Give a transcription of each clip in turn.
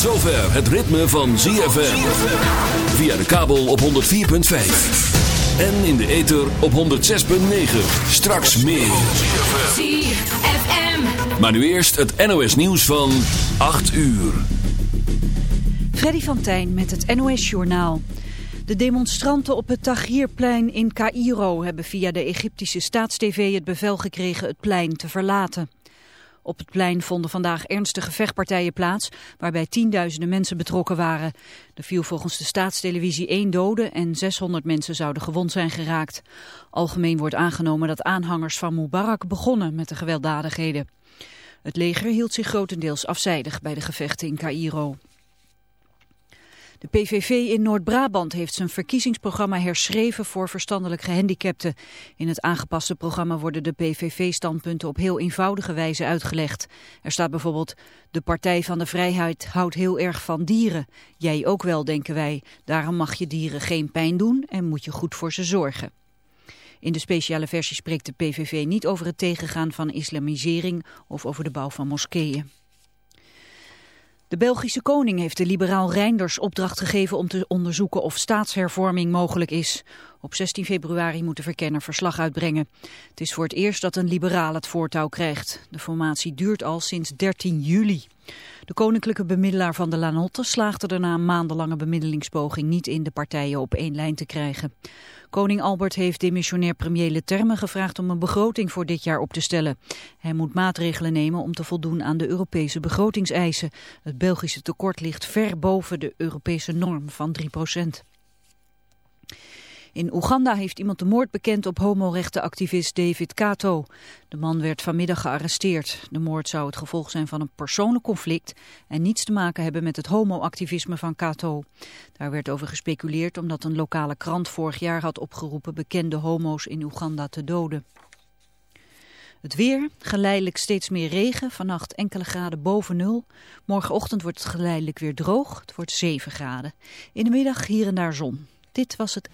zover het ritme van ZFM. Via de kabel op 104.5. En in de ether op 106.9. Straks meer. ZFM. Maar nu eerst het NOS nieuws van 8 uur. Freddy van Tijn met het NOS Journaal. De demonstranten op het Tahrirplein in Cairo hebben via de Egyptische staatstv het bevel gekregen het plein te verlaten. Op het plein vonden vandaag ernstige vechtpartijen plaats, waarbij tienduizenden mensen betrokken waren. Er viel volgens de staatstelevisie één dode en 600 mensen zouden gewond zijn geraakt. Algemeen wordt aangenomen dat aanhangers van Mubarak begonnen met de gewelddadigheden. Het leger hield zich grotendeels afzijdig bij de gevechten in Cairo. De PVV in Noord-Brabant heeft zijn verkiezingsprogramma herschreven voor verstandelijk gehandicapten. In het aangepaste programma worden de PVV-standpunten op heel eenvoudige wijze uitgelegd. Er staat bijvoorbeeld, de Partij van de Vrijheid houdt heel erg van dieren. Jij ook wel, denken wij. Daarom mag je dieren geen pijn doen en moet je goed voor ze zorgen. In de speciale versie spreekt de PVV niet over het tegengaan van islamisering of over de bouw van moskeeën. De Belgische koning heeft de liberaal Reinders opdracht gegeven om te onderzoeken of staatshervorming mogelijk is. Op 16 februari moet de verkenner verslag uitbrengen. Het is voor het eerst dat een liberaal het voortouw krijgt. De formatie duurt al sinds 13 juli. De koninklijke bemiddelaar van de Lanotte slaagde er na een maandenlange bemiddelingspoging niet in de partijen op één lijn te krijgen. Koning Albert heeft demissionair premier Leterme gevraagd om een begroting voor dit jaar op te stellen. Hij moet maatregelen nemen om te voldoen aan de Europese begrotingseisen. Het Belgische tekort ligt ver boven de Europese norm van 3 procent. In Oeganda heeft iemand de moord bekend op homorechtenactivist David Kato. De man werd vanmiddag gearresteerd. De moord zou het gevolg zijn van een persoonlijk conflict en niets te maken hebben met het homoactivisme van Kato. Daar werd over gespeculeerd omdat een lokale krant vorig jaar had opgeroepen bekende homo's in Oeganda te doden. Het weer, geleidelijk steeds meer regen, vannacht enkele graden boven nul. Morgenochtend wordt het geleidelijk weer droog, het wordt 7 graden. In de middag hier en daar zon. Dit was het.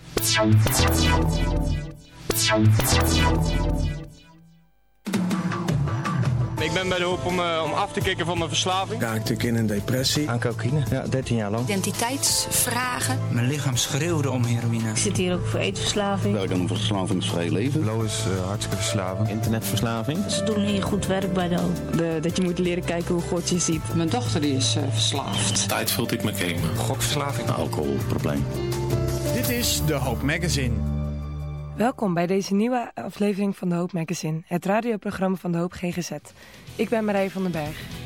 Ik ben bij de hoop om, eh, om af te kicken van mijn verslaving. raak natuurlijk in een depressie. Aan cocaïne, ja, 13 jaar lang. Identiteitsvragen. Mijn lichaam schreeuwde om heroïne. Ik zit hier ook voor eetverslaving. werk aan een verslavingsvrij leven. Flow is uh, hartstikke verslaving. Internetverslaving. Ze doen hier goed werk bij de hoop. Dat je moet leren kijken hoe God je ziet. Mijn dochter die is uh, verslaafd. Tijd vult ik me gamen. Gokverslaving. Alcoholprobleem. Dit is De Hoop Magazine. Welkom bij deze nieuwe aflevering van De Hoop Magazine, het radioprogramma van De Hoop GGZ. Ik ben Marije van den Berg.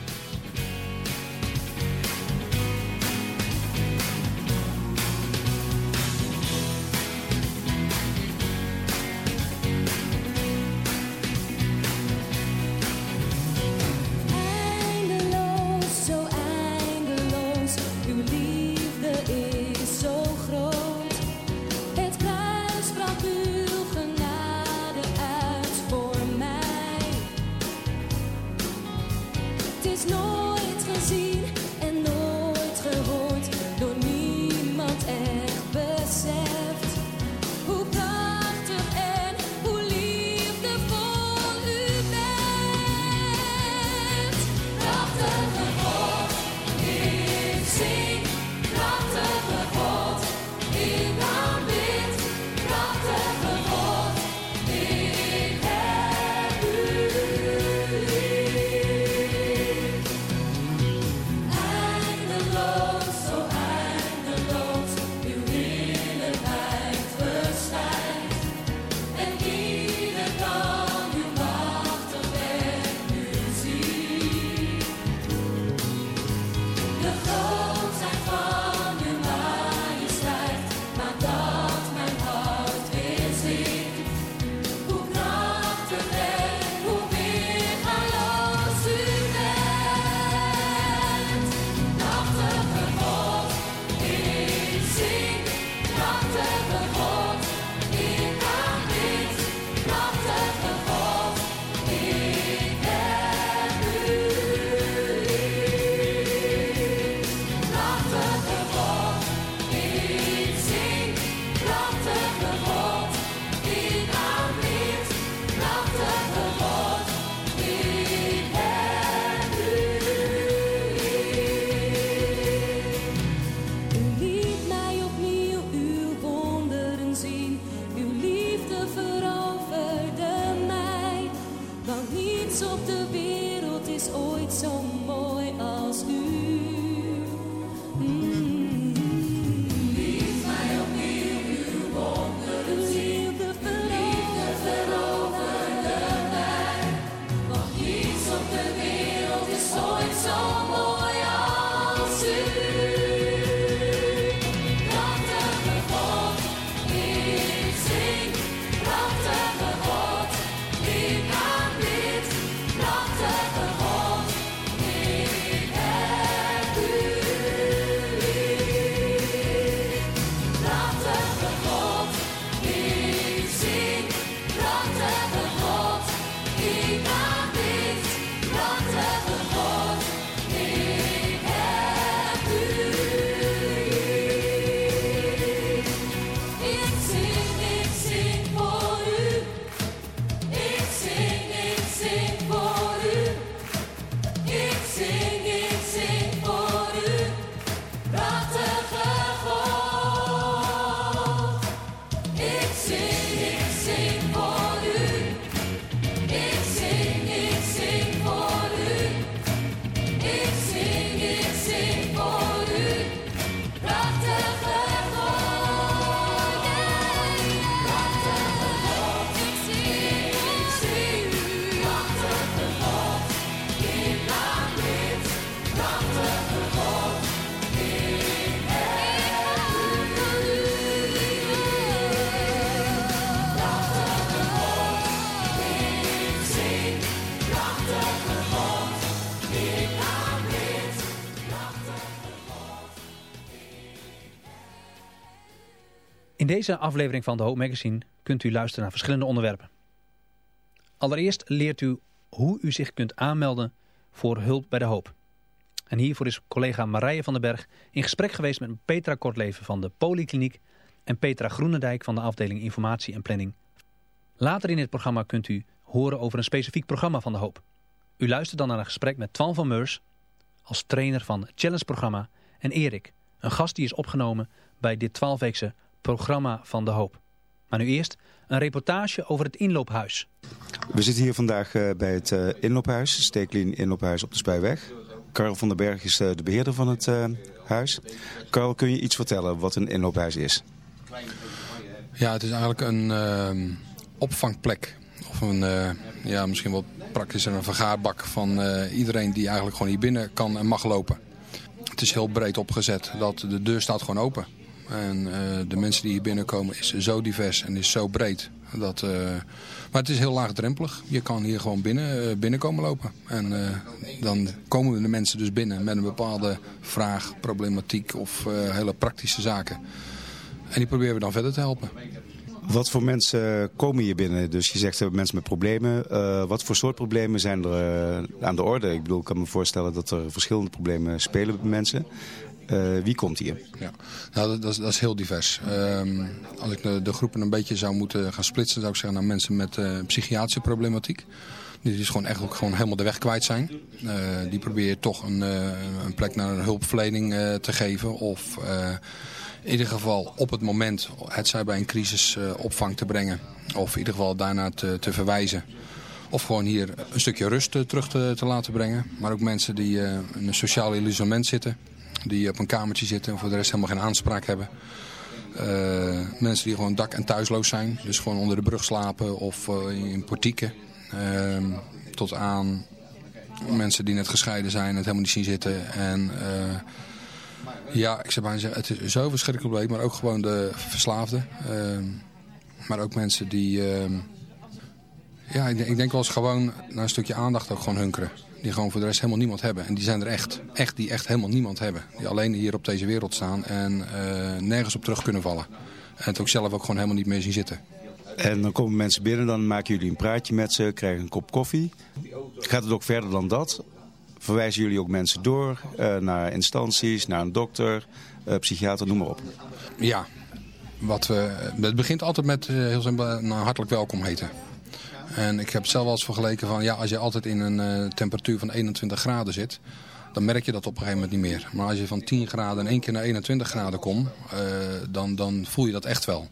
Deze aflevering van de Hoop Magazine kunt u luisteren naar verschillende onderwerpen. Allereerst leert u hoe u zich kunt aanmelden voor hulp bij de hoop. En hiervoor is collega Marije van den Berg in gesprek geweest met Petra Kortleven van de Polykliniek en Petra Groenendijk van de afdeling Informatie en Planning. Later in het programma kunt u horen over een specifiek programma van de hoop. U luistert dan naar een gesprek met Twan van Meurs als trainer van het Challenge-programma en Erik, een gast die is opgenomen bij dit 12-weekse programma van de hoop. Maar nu eerst een reportage over het inloophuis. We zitten hier vandaag uh, bij het uh, inloophuis, Steeklien Inloophuis op de Spuiweg. Karel van den Berg is uh, de beheerder van het huis. Karel, kun je iets vertellen wat een inloophuis is? Ja, het is eigenlijk een ehm, opvangplek. Of een, ja, misschien wel praktischer een vergaarbak van iedereen die eigenlijk gewoon hier binnen kan en mag lopen. Het is heel breed opgezet. Dat de deur staat gewoon open. En uh, de mensen die hier binnenkomen is zo divers en is zo breed. Dat, uh, maar het is heel laagdrempelig. Je kan hier gewoon binnen, uh, binnenkomen lopen. En dan komen de mensen dus binnen met een bepaalde vraag, problematiek of hele praktische zaken. En die proberen we dan verder te helpen. Wat voor mensen komen hier binnen? Dus je zegt mensen met problemen. Wat voor soort problemen zijn er aan de orde? Ik bedoel, ik kan me voorstellen dat er verschillende problemen spelen bij mensen. Uh, wie komt hier? Ja, nou, dat, is, dat is heel divers. Um, als ik de, groepen een beetje zou moeten gaan splitsen, zou ik zeggen naar mensen met psychiatrische problematiek. Die dus gewoon echt ook gewoon helemaal de weg kwijt zijn. die probeer je toch een, een plek naar een hulpverlening te geven. Of in ieder geval op het moment, het zij bij een crisis opvang te brengen. Of in ieder geval daarna te, te verwijzen. Of gewoon hier een stukje rust terug te, te, laten brengen. Maar ook mensen die in een sociaal isolement zitten. Die op een kamertje zitten en voor de rest helemaal geen aanspraak hebben. mensen die gewoon dak- en thuisloos zijn. Dus gewoon onder de brug slapen of in portieken. Ehm, tot aan mensen die net gescheiden zijn en het helemaal niet zien zitten. En ja, ik zou bijna zeggen, het is zo verschrikkelijk breed, maar ook gewoon de verslaafden. Uh, maar ook mensen die, uh, ja, ik ik denk wel eens gewoon naar een stukje aandacht ook gewoon hunkeren. Die gewoon voor de rest helemaal niemand hebben. En die zijn er echt, echt die echt helemaal niemand hebben. Die alleen hier op deze wereld staan en uh, nergens op terug kunnen vallen. En het ook zelf ook gewoon helemaal niet meer zien zitten. En dan komen mensen binnen, dan maken jullie een praatje met ze, krijgen een kop koffie. Gaat het ook verder dan dat? verwijzen jullie ook mensen door uh, naar instanties, naar een dokter, uh, psychiater, noem maar op. Ja, wat we, het begint altijd met heel simpel een hartelijk welkom heten. En ik heb zelf wel eens vergeleken van, ja, als je altijd in een temperatuur van 21 graden zit, dan merk je dat op een gegeven moment niet meer. Maar als je van 10 graden in één keer naar 21 graden komt, dan, dan voel je dat echt wel.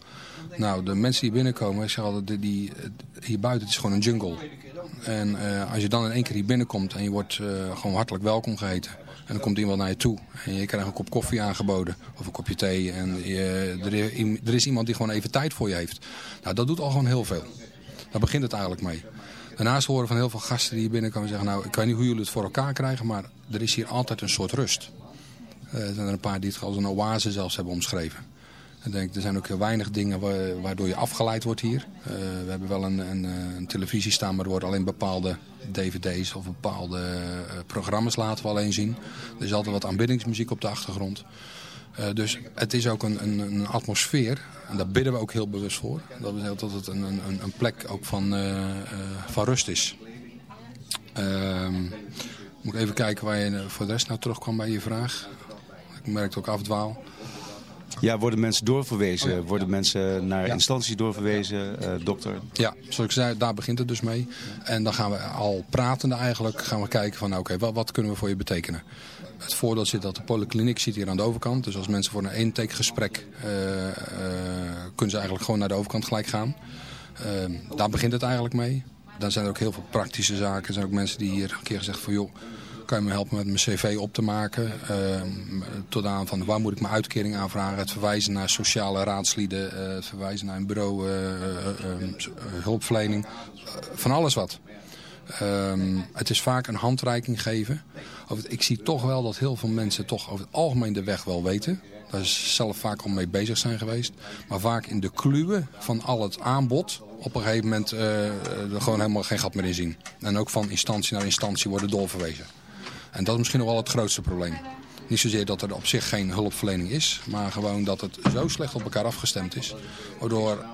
Nou, de mensen die binnenkomen, ik zeg altijd, die, die, hier buiten het is gewoon een jungle. En als je dan in één keer hier binnenkomt en je wordt gewoon hartelijk welkom geheten. En dan komt iemand naar je toe en je krijgt een kop koffie aangeboden of een kopje thee. En je, er, is iemand die gewoon even tijd voor je heeft. Nou, dat doet al gewoon heel veel. Daar begint het eigenlijk mee. Daarnaast horen van heel veel gasten die hier binnenkomen zeggen... nou, ik weet niet hoe jullie het voor elkaar krijgen, maar er is hier altijd een soort rust. Uh, er zijn er een paar die het als een oase zelfs hebben omschreven. Ik denk, er zijn ook heel weinig dingen waardoor je afgeleid wordt hier. Uh, we hebben wel een, een, een, televisie staan, maar er worden alleen bepaalde dvd's of bepaalde programma's laten we alleen zien. Er is altijd wat aanbiddingsmuziek op de achtergrond. Uh, dus het is ook een, een, een, atmosfeer, en daar bidden we ook heel bewust voor. Dat, dat het een, een, een plek ook van, van rust is. Ehm, moet even kijken waar je voor de rest nou terugkwam bij je vraag. Ik merkte ook afdwaal. Ja, worden mensen doorverwezen? Oh worden mensen naar ja. instanties doorverwezen? Uh, dokter? Ja, zoals ik zei, daar begint het dus mee. En dan gaan we al pratende eigenlijk gaan we kijken van nou, oké, okay, wat, wat, kunnen we voor je betekenen? Het voordeel zit dat de polykliniek zit hier aan de overkant. Dus als mensen voor een intakegesprek uh, uh, kunnen ze eigenlijk gewoon naar de overkant gelijk gaan. Ehm, daar begint het eigenlijk mee. Dan zijn er ook heel veel praktische zaken. Er zijn ook mensen die hier een keer gezegd van joh kan je me helpen met mijn cv op te maken. Uh, tot aan van waar moet ik mijn uitkering aanvragen. Het verwijzen naar sociale raadslieden. Uh, het verwijzen naar een bureau uh, hulpverlening. van alles wat. Um, het is vaak een handreiking geven. Ik zie toch wel dat heel veel mensen toch over het algemeen de weg wel weten. Daar is zelf vaak al mee bezig zijn geweest. Maar vaak in de kluwen van al het aanbod op een gegeven moment er gewoon helemaal geen gat meer in zien. En ook van instantie naar instantie worden doorverwezen. En dat is misschien nog wel het grootste probleem. Niet zozeer dat er op zich geen hulpverlening is, maar gewoon dat het zo slecht op elkaar afgestemd is. Waardoor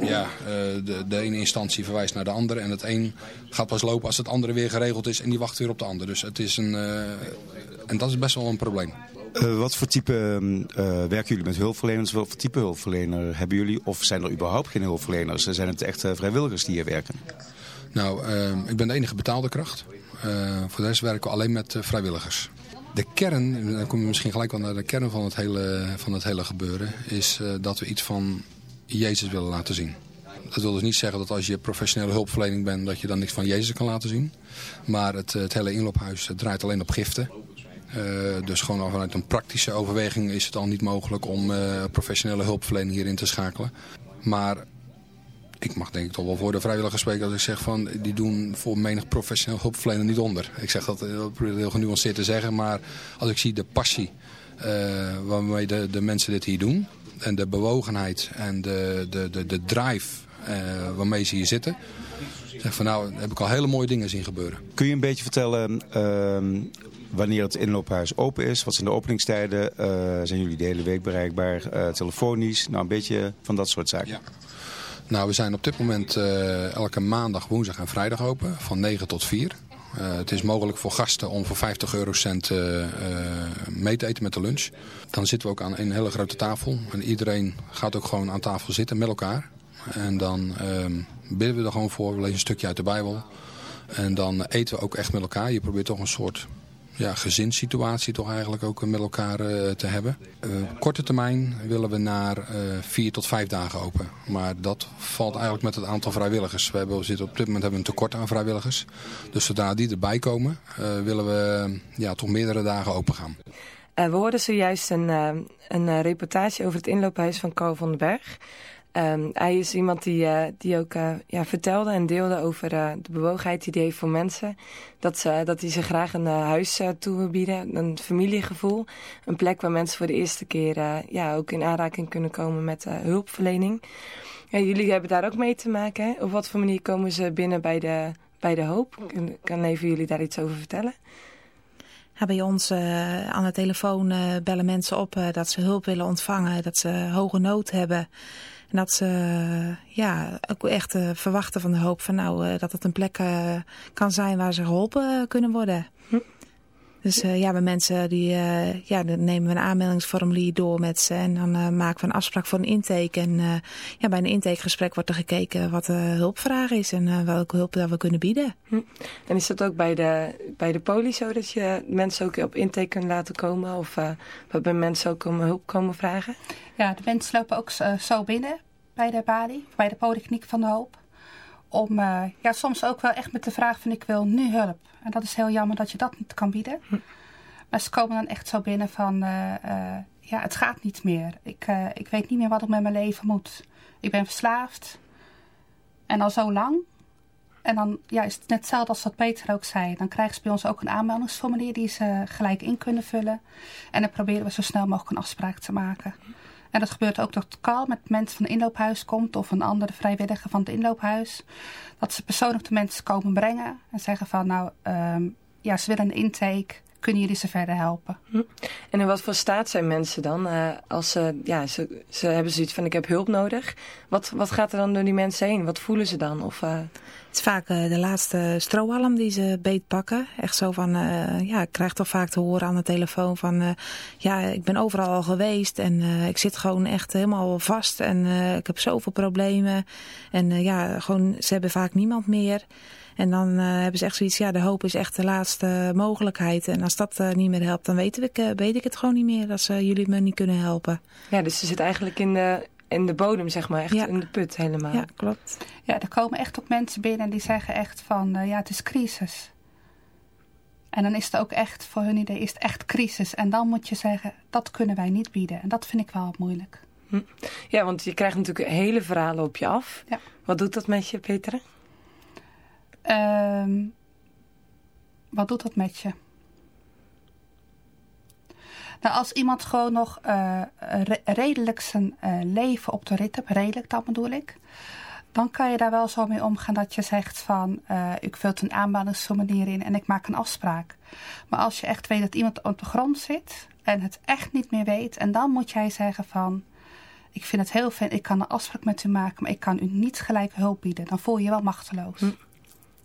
ja, uh, de, de ene instantie verwijst naar de andere en het een gaat pas lopen als het andere weer geregeld is en die wacht weer op de ander. Dus het is een, uh, en dat is best wel een probleem. Uh, wat voor type werken jullie met hulpverleners? Wat voor type hulpverlener hebben jullie? Of zijn er überhaupt geen hulpverleners? Zijn het echt vrijwilligers die hier werken? Nou, ik ben de enige betaalde kracht. Voor de rest werken we alleen met vrijwilligers. De kern, dan kom je misschien gelijk wel naar de kern van het hele, van het hele gebeuren, is uh, dat we iets van Jezus willen laten zien. Dat wil dus niet zeggen dat als je professionele hulpverlening bent, dat je dan niks van Jezus kan laten zien. Maar het, het hele inloophuis draait alleen op giften. Dus gewoon vanuit een praktische overweging is het al niet mogelijk om professionele hulpverlening hierin te schakelen. Maar ik mag denk ik toch wel voor de vrijwilligers spreken als ik zeg van die doen voor menig professioneel hulpverlener niet onder. Ik zeg dat heel, heel genuanceerd te zeggen, maar als ik zie de passie uh, waarmee de, de mensen dit hier doen en de bewogenheid en de, de, de, de drive uh, waarmee ze hier zitten, zeg van nou heb ik al hele mooie dingen zien gebeuren. Kun je een beetje vertellen uh, wanneer het inloophuis open is? Wat zijn de openingstijden? Zijn jullie de hele week bereikbaar? telefonisch? Nou een beetje van dat soort zaken. Ja. Nou, we zijn op dit moment uh, elke maandag, woensdag en vrijdag open. Van 9 tot 4. Uh, het is mogelijk voor gasten om voor 50 eurocent uh, mee te eten met de lunch. Dan zitten we ook aan een hele grote tafel. En iedereen gaat ook gewoon aan tafel zitten met elkaar. En dan bidden we er gewoon voor. We lezen een stukje uit de Bijbel. En dan eten we ook echt met elkaar. Je probeert toch een soort ja, gezinssituatie toch eigenlijk ook met elkaar uh, te hebben. Uh, korte termijn willen we naar vier tot vijf dagen open. Maar dat valt eigenlijk met het aantal vrijwilligers. We, hebben, zitten op dit moment hebben we een tekort aan vrijwilligers. Dus zodra die erbij komen willen we ja, toch meerdere dagen open gaan. we hoorden zojuist een, een reportage over het inloophuis van Carl van den Berg. Um, hij is iemand die, uh, die ook uh, ja, vertelde en deelde over uh, de bewogenheid die hij heeft voor mensen. Dat, ze, dat hij ze graag een huis toe wil bieden, een familiegevoel. Een plek waar mensen voor de eerste keer ja, ook in aanraking kunnen komen met hulpverlening. Jullie hebben daar ook mee te maken. Hè? Op wat voor manier komen ze binnen bij de, bij de hoop? Kan, kan even jullie daar iets over vertellen? Bij ons aan de telefoon bellen mensen op dat ze hulp willen ontvangen, dat ze hoge nood hebben. En dat ze ja, ook echt uh, verwachten van de hoop van nou, uh, dat het een plek uh, kan zijn waar ze geholpen kunnen worden. Dus ja, bij mensen die, ja, dan nemen we een aanmeldingsformulier door met ze en dan maken we een afspraak voor een intake. En ja, bij een intakegesprek wordt er gekeken wat de hulpvraag is en welke hulp dat we kunnen bieden. Hm. En is dat ook bij de, bij de poli zo dat je mensen ook op intake kunt laten komen of bij mensen ook om hulp komen vragen? Ja, de mensen lopen ook zo binnen bij de balie, bij de Polykliniek van de Hoop. Om uh, ja, soms ook wel echt met de vraag van ik wil nu hulp. En dat is heel jammer dat je dat niet kan bieden. Hm. Maar ze komen dan echt zo binnen van uh, uh, ja, het gaat niet meer. Ik, ik weet niet meer wat ik met mijn leven moet. Ik ben verslaafd. En al zo lang. En dan ja, is het net hetzelfde als wat Peter ook zei. Dan krijgen ze bij ons ook een aanmeldingsformulier die ze gelijk in kunnen vullen. En dan proberen we zo snel mogelijk een afspraak te maken. En dat gebeurt ook dat Carl met mensen van het inloophuis komt of een andere vrijwilliger van het inloophuis. Dat ze persoonlijk de mensen komen brengen en zeggen van nou, um, ja, ze willen een intake kunnen jullie ze verder helpen. Hm. En in wat voor staat zijn mensen dan? Uh, als ze, ja, ze, ze hebben zoiets van ik heb hulp nodig. Wat, wat gaat er dan door die mensen heen? Wat voelen ze dan? Of, uh... Het is vaak uh, de laatste strohalm die ze beetpakken. Echt zo van, ja, ik krijg toch vaak te horen aan de telefoon van... ja, ik ben overal al geweest en ik zit gewoon echt helemaal vast. En ik heb zoveel problemen. En ja, gewoon, ze hebben vaak niemand meer. En dan uh, hebben ze echt zoiets, ja, de hoop is echt de laatste mogelijkheid. En als dat uh, niet meer helpt, dan weet ik, uh, weet ik het gewoon niet meer. Dat ze jullie me niet kunnen helpen. Ja, dus ze zit eigenlijk in de, in de bodem, zeg maar. Echt ja. in de put helemaal. Ja, klopt. Ja, er komen echt ook mensen binnen en die zeggen echt van, ja, het is crisis. En dan is het ook echt, voor hun idee, is het echt crisis. En dan moet je zeggen, dat kunnen wij niet bieden. En dat vind ik wel moeilijk. Hm. Ja, want je krijgt natuurlijk hele verhalen op je af. Ja. Wat doet dat met je, Peter? Um, wat doet dat met je? Nou, als iemand gewoon nog uh, re redelijk zijn uh, leven op de rit hebt, redelijk dat bedoel ik, dan kan je daar wel zo mee omgaan dat je zegt van, uh, ik vul een aanmeldingsformulier in en ik maak een afspraak. Maar als je echt weet dat iemand op de grond zit en het echt niet meer weet. En dan moet jij zeggen van, ik vind het heel fijn, ik kan een afspraak met u maken, maar ik kan u niet gelijk hulp bieden. Dan voel je je wel machteloos. Hm.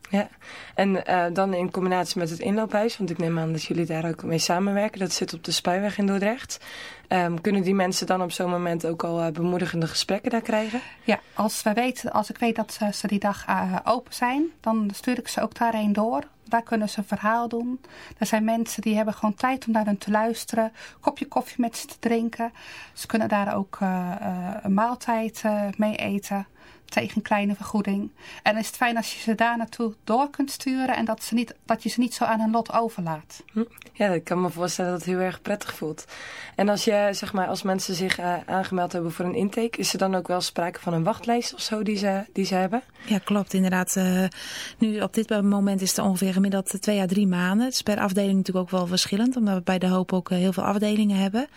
Ja, en uh, dan in combinatie met het inloophuis, want ik neem aan dat jullie daar ook mee samenwerken. Dat zit op de Spuiweg in Dordrecht. Um, kunnen die mensen dan op zo'n moment ook al uh, bemoedigende gesprekken daar krijgen? Ja, als, we weten, als ik weet dat ze, die dag uh, open zijn, dan stuur ik ze ook daarheen door. Daar kunnen ze een verhaal doen. Er zijn mensen die hebben gewoon tijd om naar hen te luisteren. Een kopje koffie met ze te drinken. Ze kunnen daar ook een maaltijd mee eten tegen een kleine vergoeding. En dan is het fijn als je ze daar naartoe door kunt sturen en dat, ze niet, dat je ze niet zo aan hun lot overlaat. Hm. Ja, ik kan me voorstellen dat het heel erg prettig voelt. En als, je, zeg maar, als mensen zich uh, aangemeld hebben voor een intake, is er dan ook wel sprake van een wachtlijst of zo die ze, die ze hebben? Ja, klopt. Inderdaad. Uh, nu op dit moment is het ongeveer gemiddeld twee à drie maanden. Het is per afdeling natuurlijk ook wel verschillend, omdat we bij de hoop ook uh, heel veel afdelingen hebben.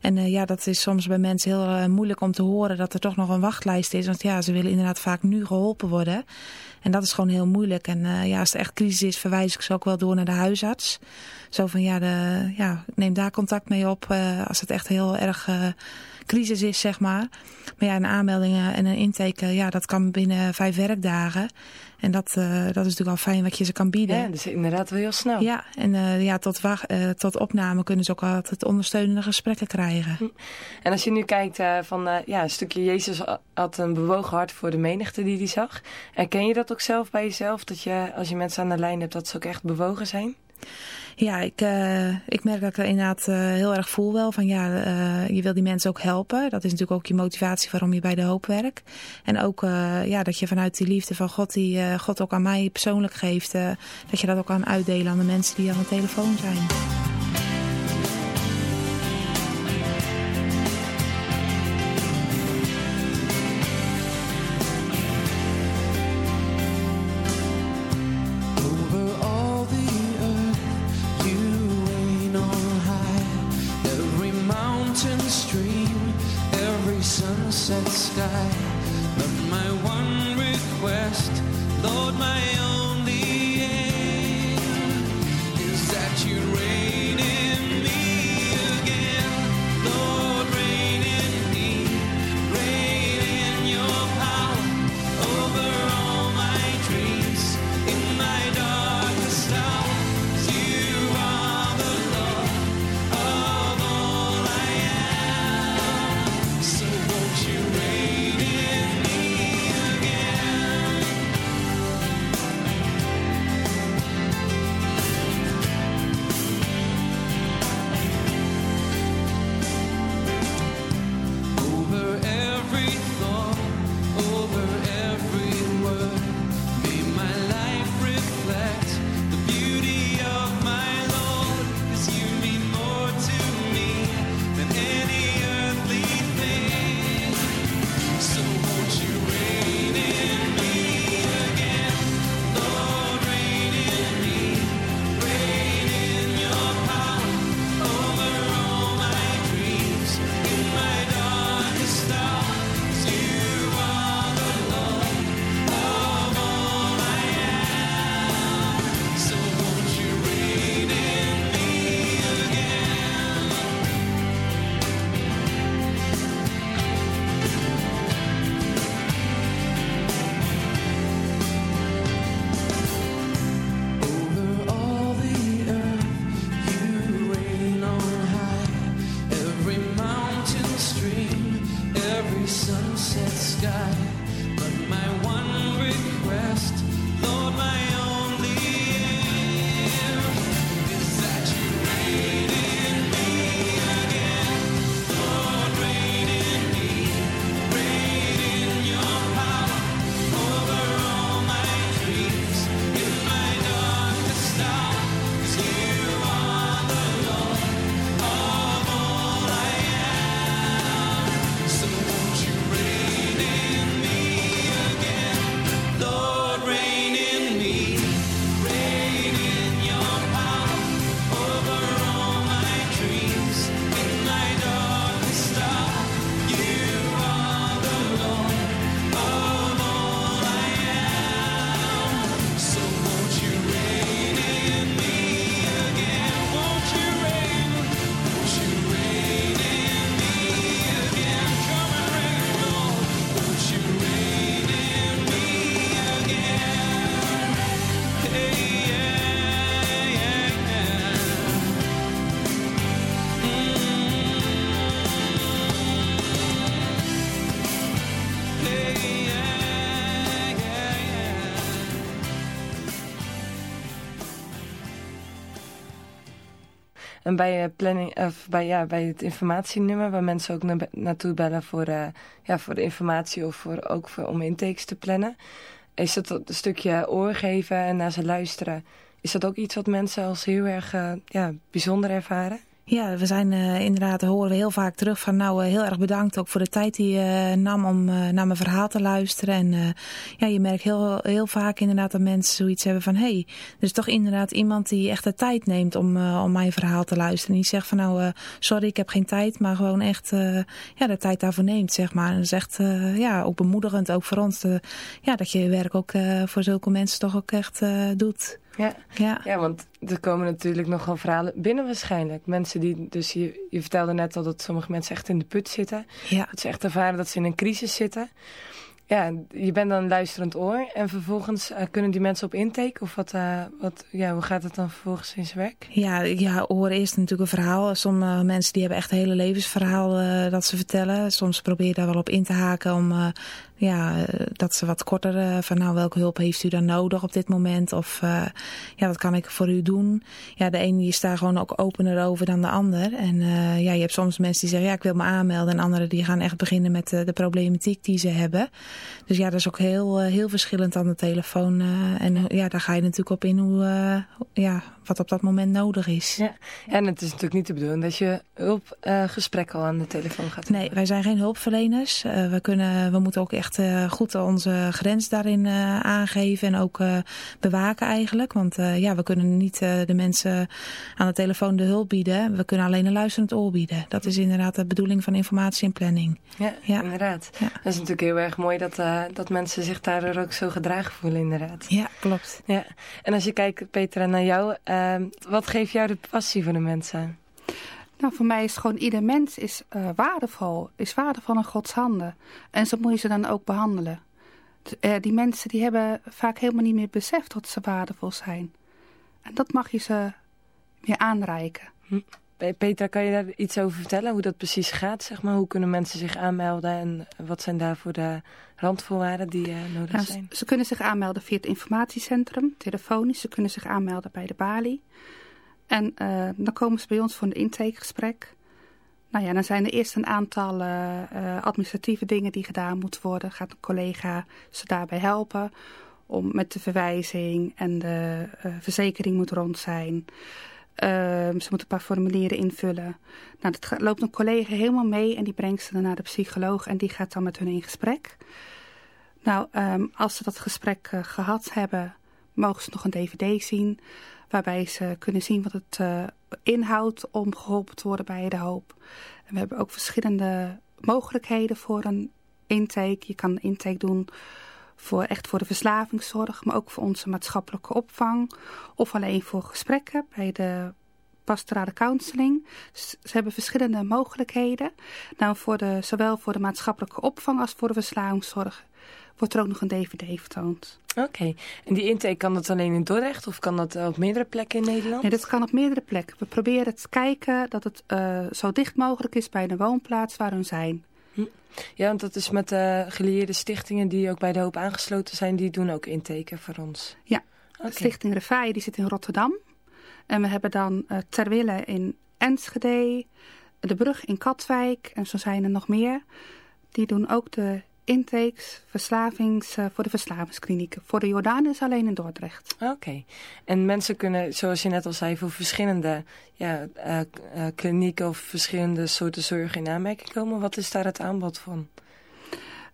En ja, dat is soms bij mensen heel moeilijk om te horen dat er toch nog een wachtlijst is. Want ja, ze willen inderdaad vaak nu geholpen worden. En dat is gewoon heel moeilijk. En uh, ja, als er echt crisis is, verwijs ik ze ook wel door naar de huisarts. Zo van ja, de, ja neem daar contact mee op uh, als het echt heel erg uh, crisis is, zeg maar. Maar ja, een aanmelding en een intake, ja, dat kan binnen vijf werkdagen. En dat, uh, dat is natuurlijk al fijn wat je ze kan bieden. Ja, dus inderdaad wel heel snel. Ja, en uh, ja, tot, uh, tot opname kunnen ze ook altijd ondersteunende gesprekken krijgen. Hm. En als je nu kijkt van, ja, een stukje Jezus had een bewogen hart voor de menigte die hij zag. Herken je dat ook zelf bij jezelf? Dat je, als je mensen aan de lijn hebt, dat ze ook echt bewogen zijn? Ja, ik, uh, ik merk dat ik er inderdaad uh, heel erg voel wel van ja, uh, je wil die mensen ook helpen. Dat is natuurlijk ook je motivatie waarom je bij de hoop werkt. En ook ja, dat je vanuit die liefde van God, die God ook aan mij persoonlijk geeft, dat je dat ook kan uitdelen aan de mensen die aan de telefoon zijn. En bij, uh, planning, of bij, ja, bij het informatienummer, waar mensen ook na naartoe bellen voor, uh, ja, voor de informatie of voor, ook voor, om intakes te plannen, is dat een stukje oor geven en naar ze luisteren. Is dat ook iets wat mensen als heel erg uh, ja, bijzonder ervaren? Ja, we zijn uh, inderdaad, horen we heel vaak terug van nou uh, heel erg bedankt ook voor de tijd die je uh, nam om naar mijn verhaal te luisteren. En ja, je merkt heel, heel vaak inderdaad dat mensen zoiets hebben van hé, hey, er is toch inderdaad iemand die echt de tijd neemt om, om mijn verhaal te luisteren. En die zegt van nou sorry ik heb geen tijd, maar gewoon echt ja, de tijd daarvoor neemt zeg maar. En dat is echt ja, ook bemoedigend ook voor ons ja, dat je je werk ook voor zulke mensen toch ook echt doet. Ja. Ja. ja, want er komen natuurlijk nogal verhalen binnen waarschijnlijk. Mensen die, dus je, je vertelde net al dat sommige mensen echt in de put zitten. Ja. Dat ze echt ervaren dat ze in een crisis zitten. Ja, je bent dan een luisterend oor en vervolgens uh, kunnen die mensen op intake? Of wat, uh, wat, ja, hoe gaat het dan vervolgens in zijn werk? Ja, ja horen eerst natuurlijk een verhaal. Sommige mensen die hebben echt een hele levensverhaal uh, dat ze vertellen. Soms probeer je daar wel op in te haken om ja, dat ze wat korter uh, van nou welke hulp heeft u dan nodig op dit moment of uh, ja wat kan ik voor u doen. Ja de ene die is daar gewoon ook opener over dan de ander en uh, ja je hebt soms mensen die zeggen ja ik wil me aanmelden en anderen die gaan echt beginnen met de problematiek die ze hebben. Dus ja dat is ook heel, heel verschillend aan de telefoon en ja daar ga je natuurlijk op in hoe ja wat op dat moment nodig is. Ja. En het is natuurlijk niet de bedoeling dat je hulpgesprekken al aan de telefoon gaat Nee, wij zijn geen hulpverleners. we, kunnen, we moeten ook echt uh, goed onze grens daarin uh, aangeven en ook uh, bewaken eigenlijk. Want ja, we kunnen niet de mensen aan de telefoon de hulp bieden. We kunnen alleen een luisterend oor bieden. Dat is inderdaad de bedoeling van informatie en planning. Ja, ja. inderdaad. Ja. Dat is natuurlijk heel erg mooi dat, dat mensen zich daar ook zo gedragen voelen inderdaad. Ja, klopt. Ja. En als je kijkt Petra naar jou, wat geeft jou de passie voor de mensen? Nou, voor mij is gewoon ieder mens is uh, waardevol. Is waardevol in Gods handen. En zo moet je ze dan ook behandelen. Uh, die mensen die hebben vaak helemaal niet meer beseft dat ze waardevol zijn. En dat mag je ze weer aanreiken. Hm. Petra, kan je daar iets over vertellen? Hoe dat precies gaat? Zeg maar? Hoe kunnen mensen zich aanmelden? En wat zijn daarvoor de randvoorwaarden die uh, nodig nou, zijn? Ze kunnen zich aanmelden via het informatiecentrum, telefonisch. Ze kunnen zich aanmelden bij de balie. En uh, dan komen ze bij ons voor een intakegesprek. Nou ja, dan zijn er eerst een aantal uh, administratieve dingen die gedaan moeten worden. Gaat een collega ze daarbij helpen om met de verwijzing en de verzekering moet rond zijn. Ze moeten een paar formulieren invullen. Nou, dat loopt een collega helemaal mee en die brengt ze dan naar de psycholoog en die gaat dan met hun in gesprek. Nou, um, als ze dat gesprek gehad hebben, mogen ze nog een dvd zien waarbij ze kunnen zien wat het uh, inhoudt om geholpen te worden bij de hoop. En we hebben ook verschillende mogelijkheden voor een intake. Je kan een intake doen voor echt voor de verslavingszorg, maar ook voor onze maatschappelijke opvang. Of alleen voor gesprekken bij de pastorale counseling. Ze hebben verschillende mogelijkheden. Nou, voor de, zowel voor de maatschappelijke opvang als voor de verslavingszorg wordt er ook nog een dvd vertoond. Oké, okay. en die intake kan dat alleen in Dordrecht of kan dat op meerdere plekken in Nederland? Nee, dat kan op meerdere plekken. We proberen te kijken dat het uh, zo dicht mogelijk is bij de woonplaats waar hun zijn. Ja, want dat is met de uh, gelieerde stichtingen die ook bij de hoop aangesloten zijn, die doen ook intake voor ons. Ja, okay. Stichting Refaai die zit in Rotterdam. En we hebben dan uh, Terwille in Enschede, De Brug in Katwijk en zo zijn er nog meer. Die doen ook de intakes verslavings, uh, voor de verslavingsklinieken. Voor de Jordaan is alleen in Dordrecht. Oké. Okay. En mensen kunnen, zoals je net al zei, voor verschillende ja, uh, uh, klinieken of verschillende soorten zorg in aanmerking komen. Wat is daar het aanbod van?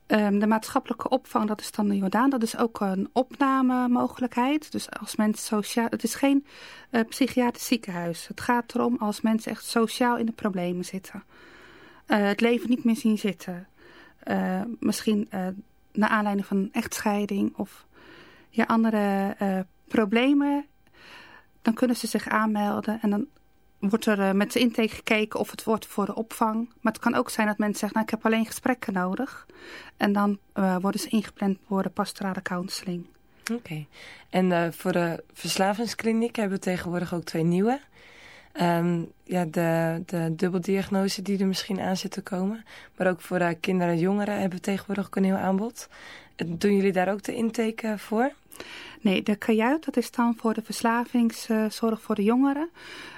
Um, de maatschappelijke opvang, dat is dan de Jordaan. Dat is ook een opnamemogelijkheid. Dus als mensen sociaal... Het is geen psychiatrisch ziekenhuis. Het gaat erom als mensen echt sociaal in de problemen zitten. het leven niet meer zien zitten uh, misschien uh, naar aanleiding van een echtscheiding of ja, andere uh, problemen, dan kunnen ze zich aanmelden en dan wordt er met de intake gekeken of het wordt voor de opvang. Maar het kan ook zijn dat mensen zeggen, nou ik heb alleen gesprekken nodig. En dan worden ze ingepland voor de pastorale counseling. Oké. En voor de verslavingskliniek hebben we tegenwoordig ook twee nieuwe. Ehm, ja, de, de dubbeldiagnose die er misschien aan zit te komen. Maar ook voor uh, kinderen en jongeren hebben we tegenwoordig ook een heel aanbod. Doen jullie daar ook de intake voor? Nee, de kajuit, dat is dan voor de verslavingszorg voor de jongeren.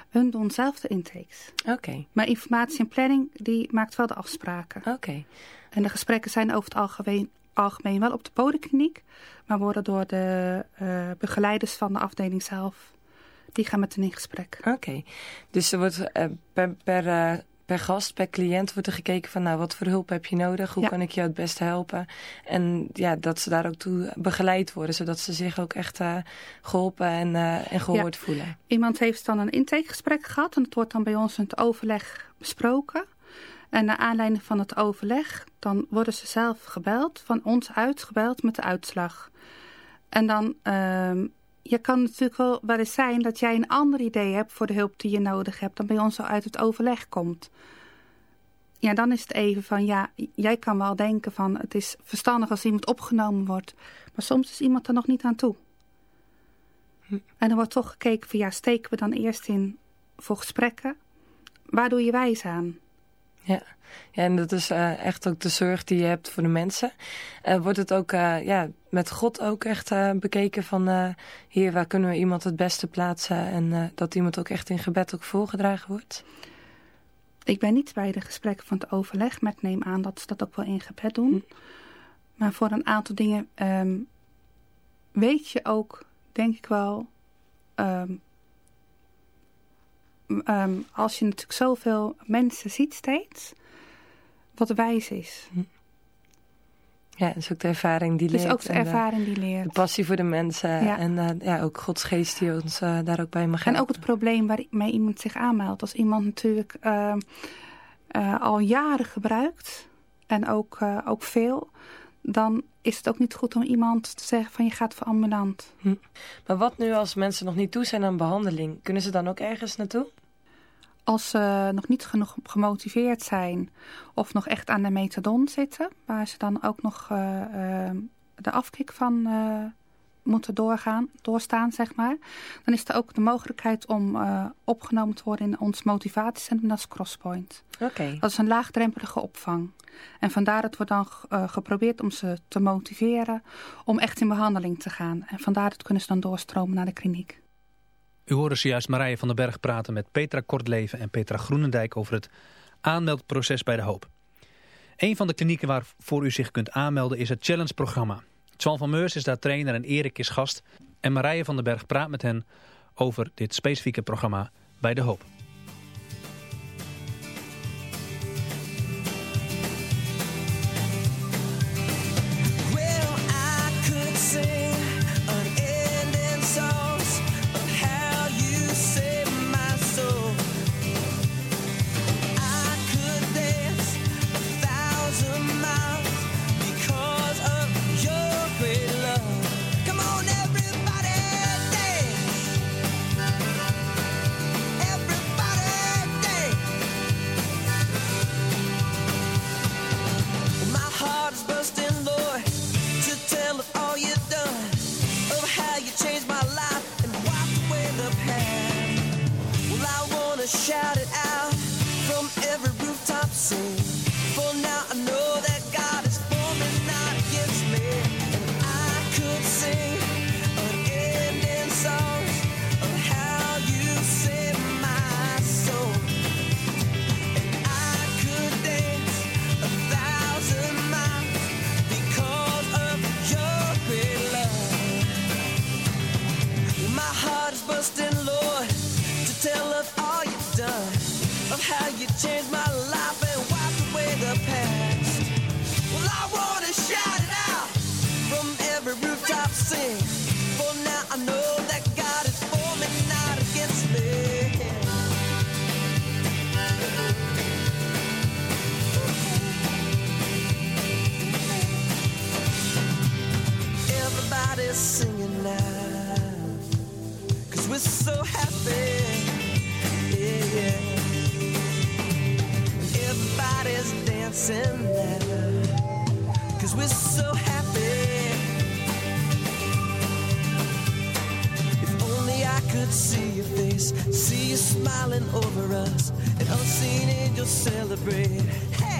Hun doen zelf de intakes. Oké. Maar informatie en planning, die maakt wel de afspraken. Oké. En de gesprekken zijn over het algemeen, algemeen wel op de polykliniek. Maar worden door de uh, begeleiders van de afdeling zelf, die gaan met hen in gesprek. Oké. Dus er wordt uh, per... per uh per gast, per cliënt wordt er gekeken van nou, wat voor hulp heb je nodig? Hoe ja. kan ik je het beste helpen? En ja, dat ze daar ook toe begeleid worden, zodat ze zich ook echt uh, geholpen en, en gehoord ja. voelen. Iemand heeft dan een intakegesprek gehad en het wordt dan bij ons in het overleg besproken. En naar aanleiding van het overleg, dan worden ze zelf gebeld, van ons uitgebeld met de uitslag. En dan, uh, je kan natuurlijk wel wel eens zijn dat jij een ander idee hebt voor de hulp die je nodig hebt, dan bij ons al uit het overleg komt. Ja, dan is het even van, ja, jij kan wel denken van, het is verstandig als iemand opgenomen wordt. Maar soms is iemand er nog niet aan toe. Hm. En dan wordt toch gekeken van, ja, steken we dan eerst in voor gesprekken? Waar doe je wijs aan? Ja. ja, en dat is uh, echt ook de zorg die je hebt voor de mensen. Uh, wordt het ook uh, ja, met God ook echt bekeken van... hier, waar kunnen we iemand het beste plaatsen... en dat iemand ook echt in gebed ook voorgedragen wordt? Ik ben niet bij de gesprekken van het overleg... maar ik neem aan dat ze dat ook wel in gebed doen. Hm. Maar voor een aantal dingen um, weet je ook, denk ik wel... Um, Um, als je natuurlijk zoveel mensen ziet steeds, wat wijs is. Ja, dat is ook de ervaring die leert. Het is ook de ervaring de, die leert. De passie voor de mensen ja. en uh, ja, ook Gods geest die ons uh, daar ook bij mag helpen. En ook het probleem waarmee iemand zich aanmeldt. Als iemand natuurlijk uh, al jaren gebruikt en ook, ook veel, dan is het ook niet goed om iemand te zeggen van je gaat voor ambulant. Hm. Maar wat nu als mensen nog niet toe zijn aan behandeling? Kunnen ze dan ook ergens naartoe? Als ze nog niet genoeg gemotiveerd zijn of nog echt aan de methadon zitten... waar ze dan ook nog uh, uh, de afkik van uh, moeten doorgaan, doorstaan, zeg maar... dan is er ook de mogelijkheid om opgenomen te worden in ons motivatiecentrum, dat is Crosspoint. Okay. Dat is een laagdrempelige opvang. En vandaar dat wordt dan uh, geprobeerd om ze te motiveren om echt in behandeling te gaan. En vandaar dat kunnen ze dan doorstromen naar de kliniek. U hoorde zojuist Marije van den Berg praten met Petra Kortleven en Petra Groenendijk over het aanmeldproces bij De Hoop. Een van de klinieken waarvoor u zich kunt aanmelden is het Challenge-programma. Twan van Meurs is daar trainer en Erik is gast. En Marije van den Berg praat met hen over dit specifieke programma bij De Hoop. everybody's singing now. Cause we're so happy. Yeah, yeah. Everybody's dancing now. Cause we're so happy. If only I could see your face, see you smiling over us, an unseen angel celebrate. Hey!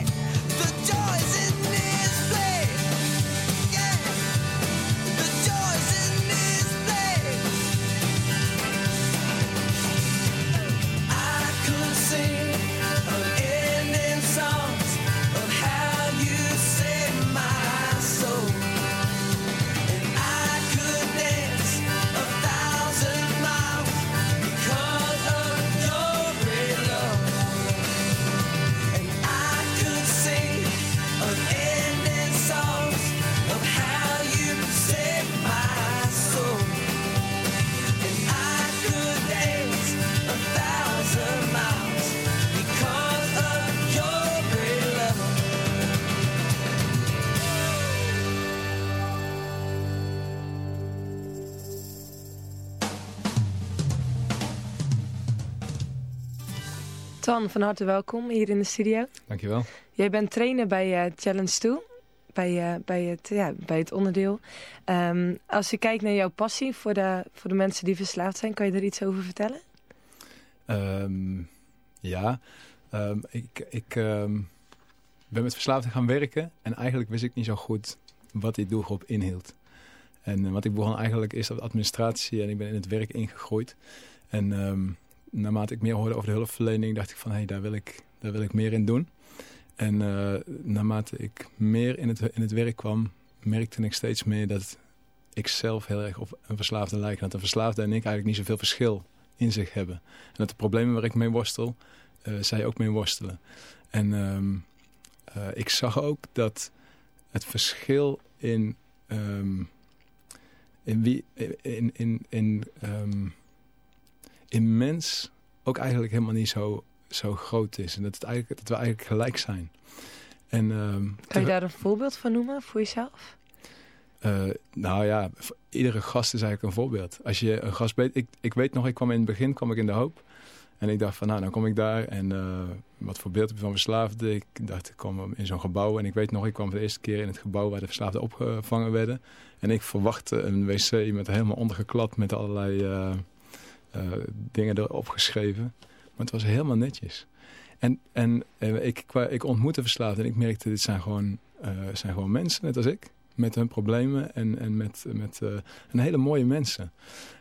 Van harte welkom hier in de studio. Dankjewel. Jij bent trainer bij eh, Challenge 2, bij, eh, bij, het, ja, bij het onderdeel. Ehm, als je kijkt naar jouw passie voor de, voor de mensen die verslaafd zijn, kan je er iets over vertellen? Ehm, ja, Ehm, ik, ik ben met verslaafden gaan werken en eigenlijk wist ik niet zo goed wat die doelgroep inhield. En eh, wat ik begon eigenlijk op de administratie en ik ben in het werk ingegroeid. En naarmate ik meer hoorde over de hulpverlening, dacht ik van hé, hey, daar, wil ik, daar wil ik meer in doen. En eh, naarmate ik meer in het, in het werk kwam, merkte ik steeds meer dat ik zelf heel erg op een verslaafde lijk. Dat een verslaafde en ik eigenlijk niet zoveel verschil in zich hebben. En dat de problemen waar ik mee worstel, uh, zij ook mee worstelen. En um, uh, ik zag ook dat het verschil in, um, in, wie, in, in, in, um, in mens ook eigenlijk helemaal niet zo, zo groot is. En dat, het eigenlijk, dat we eigenlijk gelijk zijn. En, kan je daar een voorbeeld van noemen voor jezelf? Uh, nou ja, iedere gast is eigenlijk een voorbeeld. Als je een gast weet, ik, ik weet nog, ik kwam in het begin kwam ik in de hoop. En ik dacht van, nou, dan kom ik daar en uh, wat voor beeld heb je van verslaafden? Ik dacht, ik kom in zo'n gebouw en ik weet nog, ik kwam voor de eerste keer in het gebouw waar de verslaafden opgevangen werden. En ik verwachtte een wc met helemaal ondergeklapt met allerlei uh, dingen erop geschreven. Maar het was helemaal netjes. En, en ik, ik ontmoette verslaafden en ik merkte, dit zijn gewoon, zijn gewoon mensen, net als ik. Met hun problemen en, en met, met een hele mooie mensen.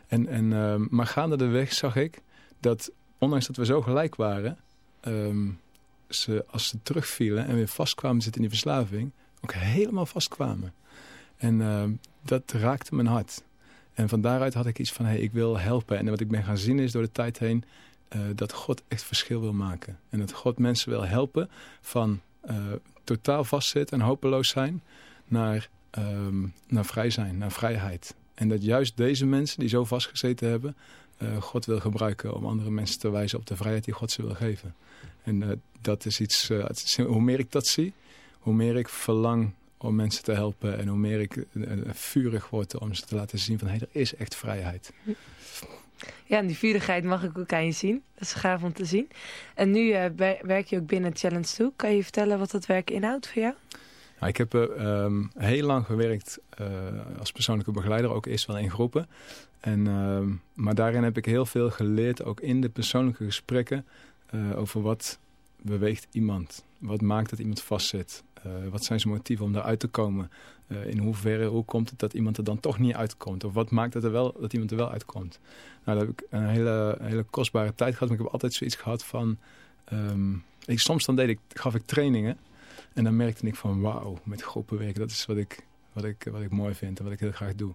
En, en, maar gaande de weg zag ik dat ondanks dat we zo gelijk waren, um, ze, als ze terugvielen en weer vastkwamen zitten in die verslaving, ook helemaal vastkwamen. En uh, dat raakte mijn hart. En van daaruit had ik iets van, hey, ik wil helpen. En wat ik ben gaan zien is door de tijd heen uh, dat God echt verschil wil maken. En dat God mensen wil helpen van uh, totaal vastzitten en hopeloos zijn naar, um, naar vrij zijn, naar vrijheid. En dat juist deze mensen die zo vastgezeten hebben, uh, God wil gebruiken om andere mensen te wijzen op de vrijheid die God ze wil geven. En dat is iets, hoe meer ik dat zie, hoe meer ik verlang om mensen te helpen en hoe meer ik vurig word om ze te laten zien van hé, hey, er is echt vrijheid. Ja, en die vurigheid mag ik ook aan je zien. Dat is gaaf om te zien. En nu werk je ook binnen Challenge 2. Kan je vertellen wat dat werk inhoudt voor jou? Nou, ik heb um, heel lang gewerkt als persoonlijke begeleider, ook eerst wel in groepen. En, uh, maar daarin heb ik heel veel geleerd, ook in de persoonlijke gesprekken, over wat beweegt iemand. Wat maakt dat iemand vastzit? Uh, wat zijn zijn motieven om daaruit te komen? in hoeverre, hoe komt het dat iemand er dan toch niet uitkomt? Of wat maakt dat, er wel, dat iemand er wel uitkomt? Nou, daar heb ik een hele, hele kostbare tijd gehad. Maar ik heb altijd zoiets gehad van... Um, ik, soms dan deed ik, gaf ik trainingen. En dan merkte ik van wauw, met groepen werken. Dat is wat ik, wat, ik, wat ik mooi vind en wat ik heel graag doe.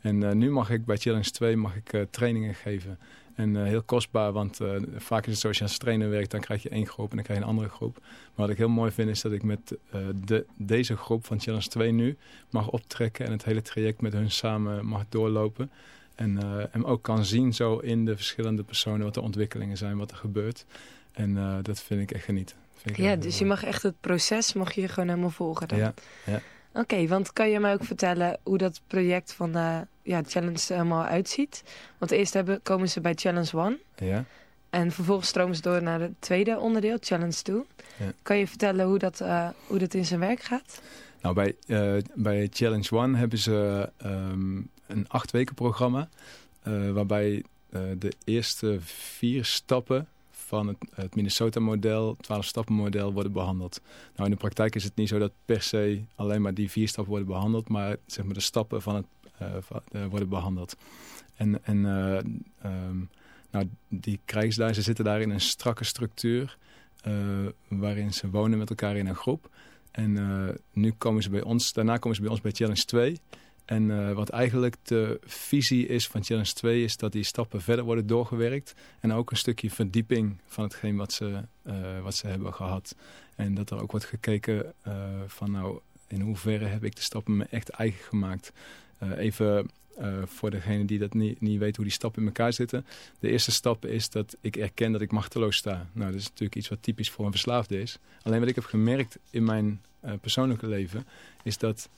En uh, nu mag ik bij Challenge 2 mag ik, trainingen geven. En uh, heel kostbaar, want vaak is het zo als je als trainer werkt, dan krijg je één groep en dan krijg je een andere groep. Maar wat ik heel mooi vind is dat ik met de, deze groep van Challenge 2 nu mag optrekken en het hele traject met hun samen mag doorlopen. En, en ook kan zien zo in de verschillende personen wat de ontwikkelingen zijn, wat er gebeurt. En dat vind ik echt genieten. Ik ja, dus je mag echt het proces mag je gewoon helemaal volgen dan. Ja, ja. Oké, okay, want kan je mij ook vertellen hoe dat project van de ja, Challenge helemaal uitziet? Want eerst hebben, komen ze bij Challenge 1. Ja. En vervolgens stromen ze door naar het tweede onderdeel, Challenge 2. Ja. Kan je vertellen hoe dat, uh, hoe dat in zijn werk gaat? Nou, bij, uh, bij Challenge 1 hebben ze um, een acht weken programma. Uh, waarbij eh, de eerste vier stappen van het, het Minnesota-model, 12-stappen-model, worden behandeld. Nou, in de praktijk is het niet zo dat per se alleen maar die vier stappen worden behandeld, maar zeg maar de stappen van het eh, eh, worden behandeld. En, en eh, ehm, nou, die ze zitten daar in een strakke structuur, waarin ze wonen met elkaar in een groep. En nu komen ze bij ons, daarna komen ze bij ons bij Challenge 2. En eh, wat eigenlijk de visie is van Challenge 2 is dat die stappen verder worden doorgewerkt. En ook een stukje verdieping van hetgeen wat ze, eh, wat ze hebben gehad. En dat er ook wordt gekeken eh, van nou, in hoeverre heb ik de stappen me echt eigen gemaakt. Even voor degene die dat niet, niet weet hoe die stappen in elkaar zitten. De eerste stap is dat ik erken dat ik machteloos sta. Nou, dat is natuurlijk iets wat typisch voor een verslaafde is. Alleen wat ik heb gemerkt in mijn persoonlijke leven... is dat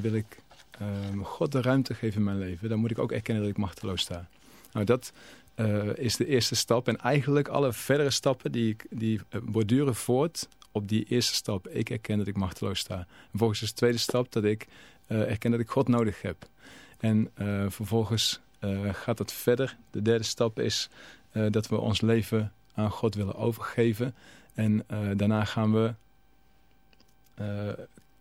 wil ik eh, God de ruimte geven in mijn leven... dan moet ik ook erkennen dat ik machteloos sta. Nou, dat eh, is de eerste stap. En eigenlijk alle verdere stappen die, die eh, borduren voort op die eerste stap. Ik erken dat ik machteloos sta. En vervolgens is de tweede stap dat ik eh, erken dat ik God nodig heb. En vervolgens gaat dat verder. De derde stap is dat we ons leven aan God willen overgeven. En daarna gaan we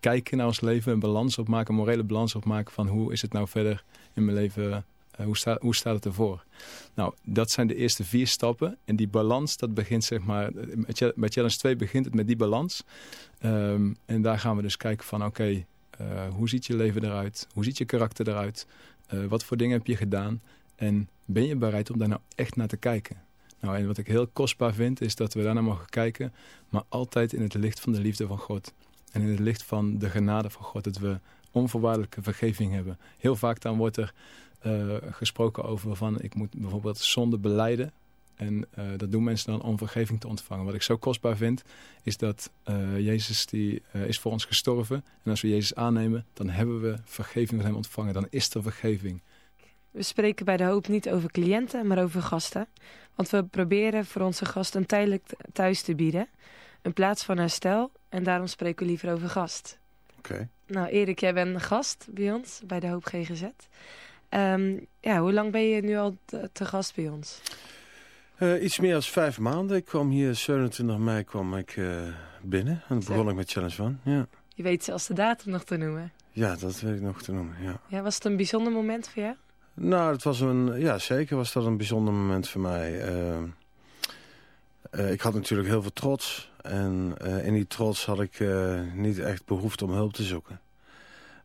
kijken naar ons leven, een balans opmaken, een morele balans opmaken van hoe is het nou verder in mijn leven, eh, hoe, staat hoe staat het ervoor? Nou, dat zijn de eerste vier stappen. En die balans, dat begint zeg maar, bij Challenge 2 begint het met die balans. Ehm, en daar gaan we dus kijken van oké, eh, hoe ziet je leven eruit? Hoe ziet je karakter eruit? Eh, wat voor dingen heb je gedaan? En ben je bereid om daar nou echt naar te kijken? Nou, en wat ik heel kostbaar vind, is dat we daarna mogen kijken, maar altijd in het licht van de liefde van God. En in het licht van de genade van God, dat we onvoorwaardelijke vergeving hebben. Heel vaak dan wordt er eh, gesproken over van, ik moet bijvoorbeeld zonde beleiden. En eh, dat doen mensen dan om vergeving te ontvangen. Wat ik zo kostbaar vind, is dat eh, Jezus die, is voor ons gestorven. En als we Jezus aannemen, dan hebben we vergeving van hem ontvangen. Dan is er vergeving. We spreken bij de hoop niet over cliënten, maar over gasten. Want we proberen voor onze gasten tijdelijk th- thuis te bieden. Een plaats van herstel. En daarom spreken we liever over gast. Oké. Nou, Erik, jij bent een gast bij ons, bij de Hoop GGZ. Ehm, ja, hoe lang ben je nu al te, te gast bij ons? Eh, iets meer dan vijf maanden. Ik kwam hier 27 mei kwam ik, eh, binnen. En begon ik met Challenge One. Ja. Je weet zelfs de datum nog te noemen. ja, dat weet ik nog te noemen. Ja. Ja, was het een bijzonder moment voor jou? Nou, het was een, ja, zeker was dat een bijzonder moment voor mij. Eh, eh, ik had natuurlijk heel veel trots. En eh, in die trots had ik eh, niet echt behoefte om hulp te zoeken.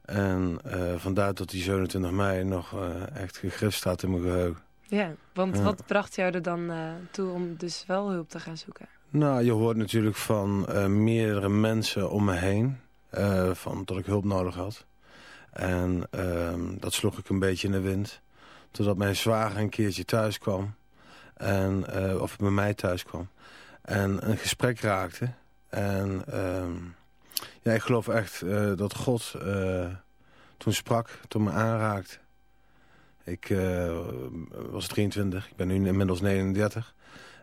En vandaar dat die 27 mei nog echt gegrift staat in mijn geheugen. Ja, want wat bracht jou er dan toe om dus wel hulp te gaan zoeken? Nou, je hoort natuurlijk van meerdere mensen om me heen van dat ik hulp nodig had. En ehm, dat sloeg ik een beetje in de wind. Totdat mijn zwager een keertje thuis kwam. En, of bij mij thuis kwam. En een gesprek raakte. En ehm, ja, ik geloof echt eh, dat God eh, toen sprak, toen me aanraakte. Ik eh, was 23, ik ben nu inmiddels 39.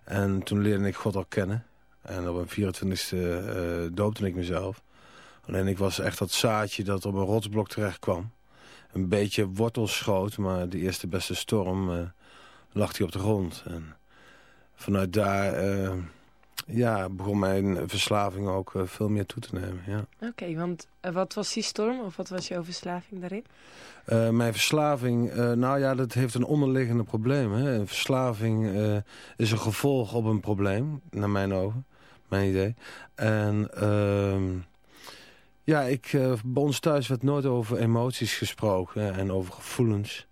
En toen leerde ik God al kennen. En op mijn 24e eh doopte ik mezelf. Alleen ik was echt dat zaadje dat op een rotsblok terecht kwam. Een beetje wortels schoot, maar de eerste beste storm lag hij op de grond. En vanuit daar ja, begon mijn verslaving ook eh, veel meer toe te nemen. Ja. Oké, want eh, wat was die storm of wat was jouw verslaving daarin? Eh, mijn verslaving, nou ja, dat heeft een onderliggende probleem. Hè. Een verslaving is een gevolg op een probleem, naar mijn ogen, mijn idee. En ehm, ja, ik, bij ons thuis werd nooit over emoties gesproken en over gevoelens.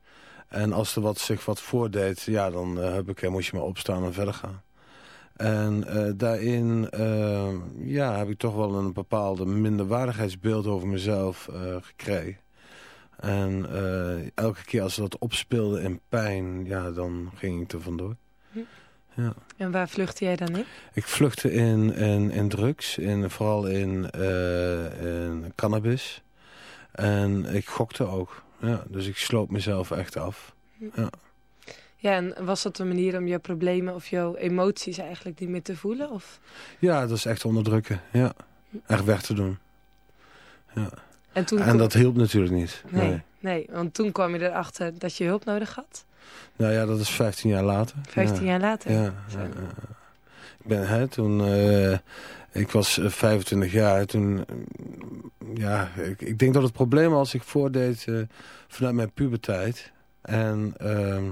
En als er wat, zich wat voordeed, ja, dan heb ik, moest je maar opstaan en verder gaan. En eh, daarin eh, ja, heb ik toch wel een bepaalde minderwaardigheidsbeeld over mezelf eh, gekregen. En elke keer als dat opspeelde in pijn, ja, dan ging ik er vandoor. Hm. Ja. En waar vluchtte jij dan in? Ik vluchtte in, in, in drugs, in, vooral in, in cannabis. En ik gokte ook. Ja, dus ik sloot mezelf echt af. Ja. Ja, en was dat een manier om jouw problemen of jouw emoties eigenlijk niet meer te voelen? Of? ja, dat is echt onderdrukken. Ja, echt weg te doen. Ja. En, toen en dat hielp natuurlijk niet. Nee, Nee. nee. want toen kwam je erachter dat je hulp nodig had. Nou ja, dat is 15 jaar later. 15 ja. jaar later? Ja. Ik ben, hè, toen... eh, ik was eh, 25 jaar. Toen... eh, ja, ik, ik denk dat het probleem was... Ik voordeed eh, vanuit mijn puberteit. En... ehm,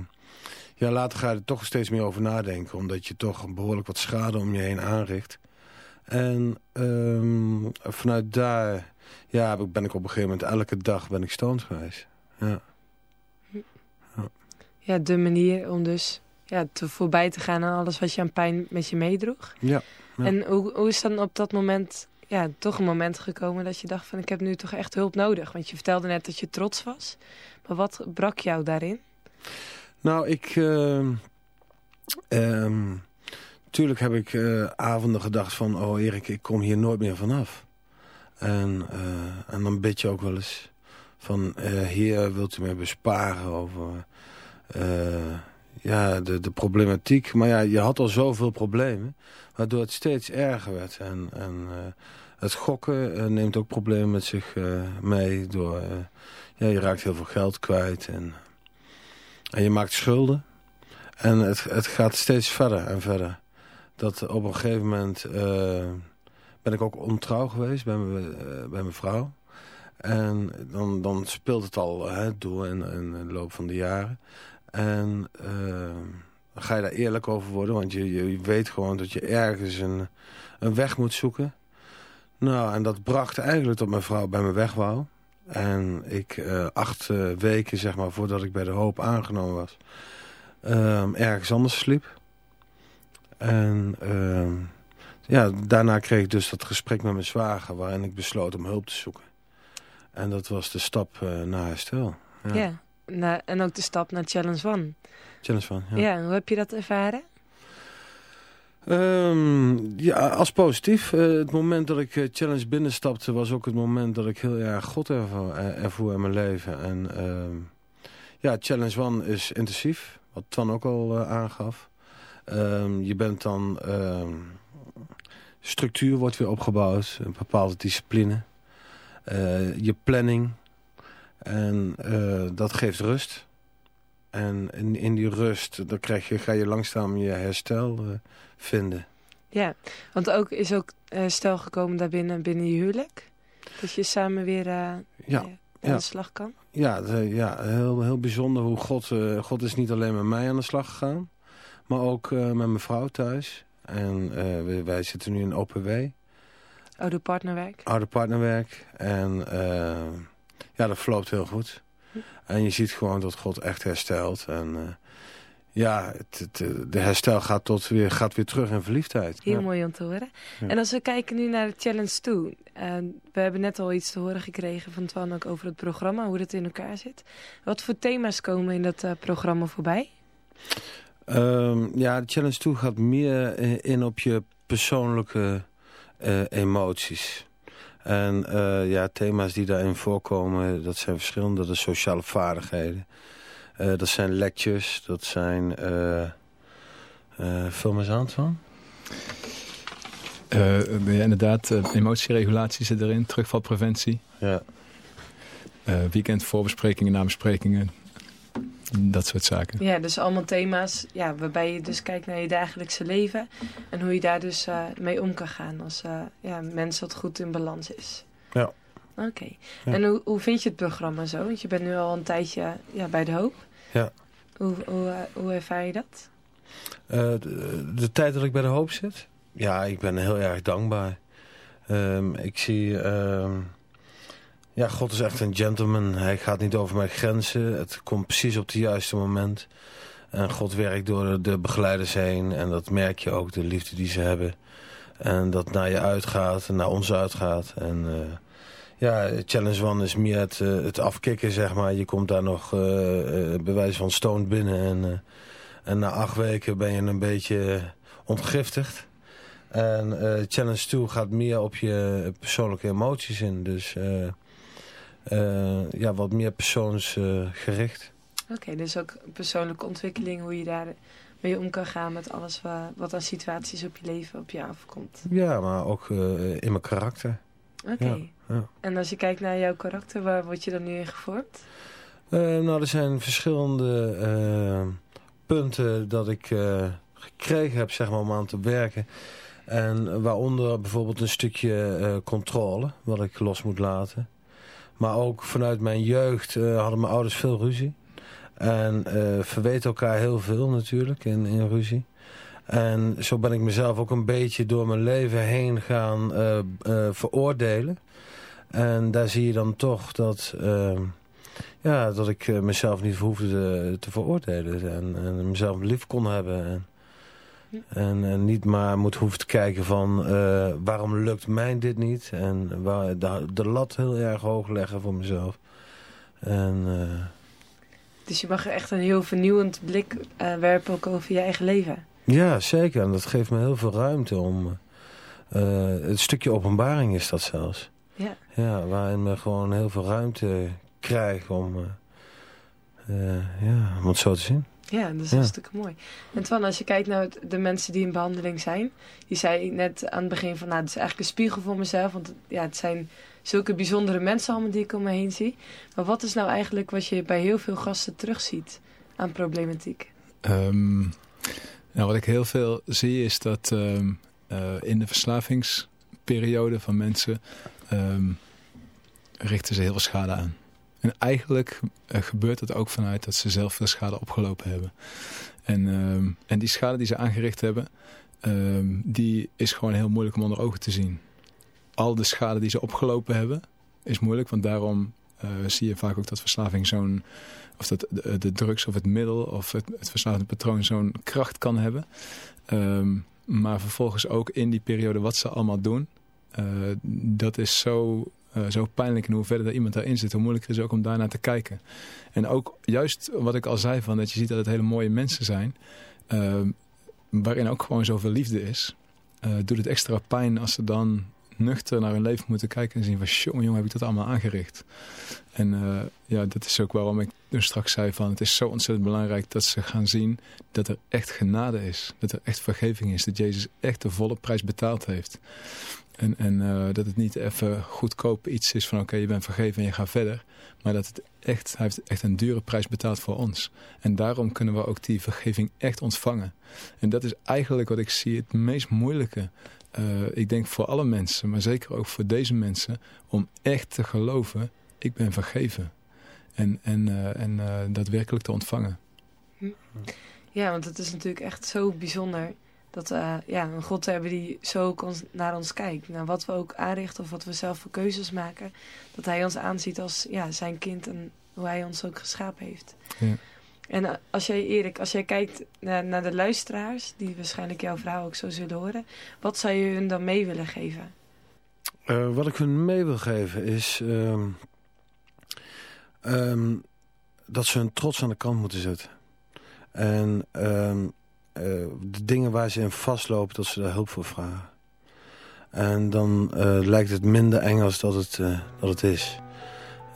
ja, later ga je er toch steeds meer over nadenken. Omdat je toch behoorlijk wat schade om je heen aanricht. En ehm, vanuit daar ja, ben ik op een gegeven moment elke dag ben ik stoned geweest. Ja. Ja, de manier om dus ja, te voorbij te gaan aan alles wat je aan pijn met je meedroeg. Ja. ja. En hoe, hoe is dan op dat moment, ja, toch een moment gekomen dat je dacht van ik heb nu toch echt hulp nodig? Want je vertelde net dat je trots was. Maar wat brak jou daarin? Nou, ik... ehm, tuurlijk heb ik eh, avonden gedacht van... Oh Erik, ik kom hier nooit meer vanaf. En, eh, en dan bid je ook wel eens van... eh Heer, wilt u mij besparen over ja, de, de problematiek. Maar ja, je had al zoveel problemen... waardoor het steeds erger werd. En, en het gokken neemt ook problemen met zich mee. Door, ja, je raakt heel veel geld kwijt en... En je maakt schulden. En het, het gaat steeds verder en verder. Dat op een gegeven moment eh, ben ik ook ontrouw geweest bij mijn, eh, bij mijn vrouw. En dan, dan speelt het al hè, door in, de loop van de jaren. En eh, ga je daar eerlijk over worden. Want je, je weet gewoon dat je ergens een, een weg moet zoeken. Nou, en dat bracht eigenlijk tot mijn vrouw bij me weg wou. En ik eh, acht eh, weken, zeg maar, voordat ik bij de hoop aangenomen was, ehm, ergens anders sliep. En ehm, ja, daarna kreeg ik dus dat gesprek met mijn zwager, waarin ik besloot om hulp te zoeken. En dat was de stap eh, naar herstel. Ja. Ja. En ook de stap naar Challenge One. Challenge van, ja. Ja, hoe heb je dat ervaren? Ehm, ja, als positief. Eh, het moment dat ik eh, Challenge binnenstapte was ook het moment dat ik heel erg God eh, ervoer in mijn leven. En ehm, ja, Challenge One is intensief, wat Twan ook al aangaf. Ehm, je bent dan... structuur wordt weer opgebouwd, een bepaalde discipline. Je planning. En dat geeft rust. En in, in die rust dan krijg je, ga je langzaam je herstel vinden. Ja, want ook is ook eh, stel gekomen daarbinnen binnen je huwelijk. Dat je samen weer eh, Ja, eh, aan de slag kan. Ja, de- ja heel, heel bijzonder hoe God... God is niet alleen met mij aan de slag gegaan. Maar ook met mijn vrouw thuis. En wij, wij zitten nu in OPW. Oude partnerwerk. Oude partnerwerk. En ja, dat verloopt heel goed. En je ziet gewoon dat God echt herstelt. En ja, het, het, de herstel gaat, tot weer, gaat weer terug in verliefdheid. Heel Ja. mooi om te horen. Ja. En als we kijken nu naar de challenge toe. eh, we hebben net al iets te horen gekregen van Twan ook over het programma. Hoe dat in elkaar zit. Wat voor thema's komen in dat eh, programma voorbij? Ehm, ja, de Challenge 2 gaat meer eh, in op je persoonlijke eh, emoties. En eh, ja, thema's die daarin voorkomen, dat zijn verschillende. Dat is sociale vaardigheden. Eh, dat zijn lectures, dat zijn... eh eh vul me eens aan, van. Eh, ja, inderdaad, emotieregulatie zit erin, terugvalpreventie. Ja. Eh, weekend voorbesprekingen, nabesprekingen. Dat soort zaken. Ja, dus allemaal thema's ja, waarbij je dus kijkt naar je dagelijkse leven. En hoe je daar dus eh, mee om kan gaan als eh ja, mens dat goed in balans is. Ja. Oké. Ja. En hoe, hoe vind je het programma zo? Want je bent nu al een tijdje ja, bij de hoop. Ja. Hoe, hoe, eh, hoe ervaar je dat? Eh, de, de tijd dat ik bij de hoop zit? Ja, ik ben heel erg dankbaar. Ehm, ik zie... ehm, ja, God is echt een gentleman. Hij gaat niet over mijn grenzen. Het komt precies op het juiste moment. En God werkt door de, de begeleiders heen. En dat merk je ook, de liefde die ze hebben. En dat naar je uitgaat en naar ons uitgaat. En eh, ja, Challenge One is meer het, eh, het afkicken, zeg maar. Je komt daar nog eh eh, bij wijze van stoned binnen. En, en na acht weken ben je een beetje ontgiftigd. En Challenge 2 gaat meer op je persoonlijke emoties in. Dus ja, wat meer persoonsgericht. Oké, dus ook persoonlijke ontwikkeling, hoe je daar mee om kan gaan met alles wa- wat aan situaties op je leven op je afkomt. ja, maar ook in mijn karakter. Oké. Ja, ja. En als je kijkt naar jouw karakter, waar word je dan nu in gevormd? Eh, nou, er zijn verschillende eh, punten dat ik eh, gekregen heb zeg maar, om aan te werken. En waaronder bijvoorbeeld een stukje controle, wat ik los moet laten. Maar ook vanuit mijn jeugd hadden mijn ouders veel ruzie. En verweten elkaar heel veel natuurlijk in, in ruzie. En zo ben ik mezelf ook een beetje door mijn leven heen gaan eh, eh, veroordelen. En daar zie je dan toch dat, eh, ja, dat ik mezelf niet hoefde te, veroordelen. En, en mezelf lief kon hebben. En, en, niet maar moet hoeven te kijken van waarom lukt mij dit niet. En waar, de, lat heel erg hoog leggen voor mezelf. En... Dus je mag echt een heel vernieuwend blik eh, werpen ook over je eigen leven. Ja, zeker. En dat geeft me heel veel ruimte om... eh het stukje openbaring is dat zelfs. Ja. Ja, waarin we gewoon heel veel ruimte krijgen om... eh, eh, ja, om het zo te zien. Ja, dat is Ja. hartstikke mooi. En Twan, als je kijkt naar de mensen die in behandeling zijn. Je zei net aan het begin van, nou, het is eigenlijk een spiegel voor mezelf. Want ja, het zijn zulke bijzondere mensen allemaal die ik om me heen zie. Maar wat is nou eigenlijk wat je bij heel veel gasten terugziet aan problematiek? Ehm, nou, wat ik heel veel zie is dat ehm, eh, in de verslavingsperiode van mensen ehm, richten ze heel veel schade aan. En eigenlijk eh, gebeurt dat ook vanuit dat ze zelf veel schade opgelopen hebben. En, ehm, en die schade die ze aangericht hebben, die is gewoon heel moeilijk om onder ogen te zien. Al de schade die ze opgelopen hebben, is moeilijk, want daarom zie je vaak ook dat verslaving zo'n of dat de, de drugs of het middel of het, het verslavende patroon zo'n kracht kan hebben. Ehm, maar vervolgens ook in die periode wat ze allemaal doen, eh, dat is zo, eh, zo pijnlijk. En hoe verder er iemand daarin zit, hoe moeilijker het is ook om daarnaar te kijken. En ook juist wat ik al zei, van dat je ziet dat het hele mooie mensen zijn, ehm, waarin ook gewoon zoveel liefde is, eh, doet het extra pijn als ze dan nuchter naar hun leven moeten kijken en zien van, jongen, jongen, heb ik dat allemaal aangericht. En eh, ja, dat is ook waarom ik dus straks zei van het is zo ontzettend belangrijk dat ze gaan zien dat er echt genade is. Dat er echt vergeving is. Dat Jezus echt de volle prijs betaald heeft. En, en eh, dat het niet even goedkoop iets is van oké, je bent vergeven en je gaat verder. Maar dat het echt, hij heeft echt een dure prijs betaald voor ons. En daarom kunnen we ook die vergeving echt ontvangen. En dat is eigenlijk wat ik zie het meest moeilijke. Eh, ik denk voor alle mensen, maar zeker ook voor deze mensen, om echt te geloven ik ben vergeven. En, en, eh, en eh, daadwerkelijk te ontvangen. Ja, want het is natuurlijk echt zo bijzonder dat eh, ja, een God hebben die zo naar ons kijkt. Naar wat we ook aanrichten of wat we zelf voor keuzes maken. Dat hij ons aanziet als ja, zijn kind en hoe hij ons ook geschapen heeft. Ja. En eh, als jij, Erik, als jij kijkt naar, de luisteraars, die waarschijnlijk jouw vrouw ook zo zullen horen. Wat zou je hun dan mee willen geven? Eh, wat ik hun mee wil geven is ehm, ehm, dat ze hun trots aan de kant moeten zetten. En ehm, eh, de dingen waar ze in vastlopen, dat ze daar hulp voor vragen. En dan lijkt het minder eng als het, dat het is.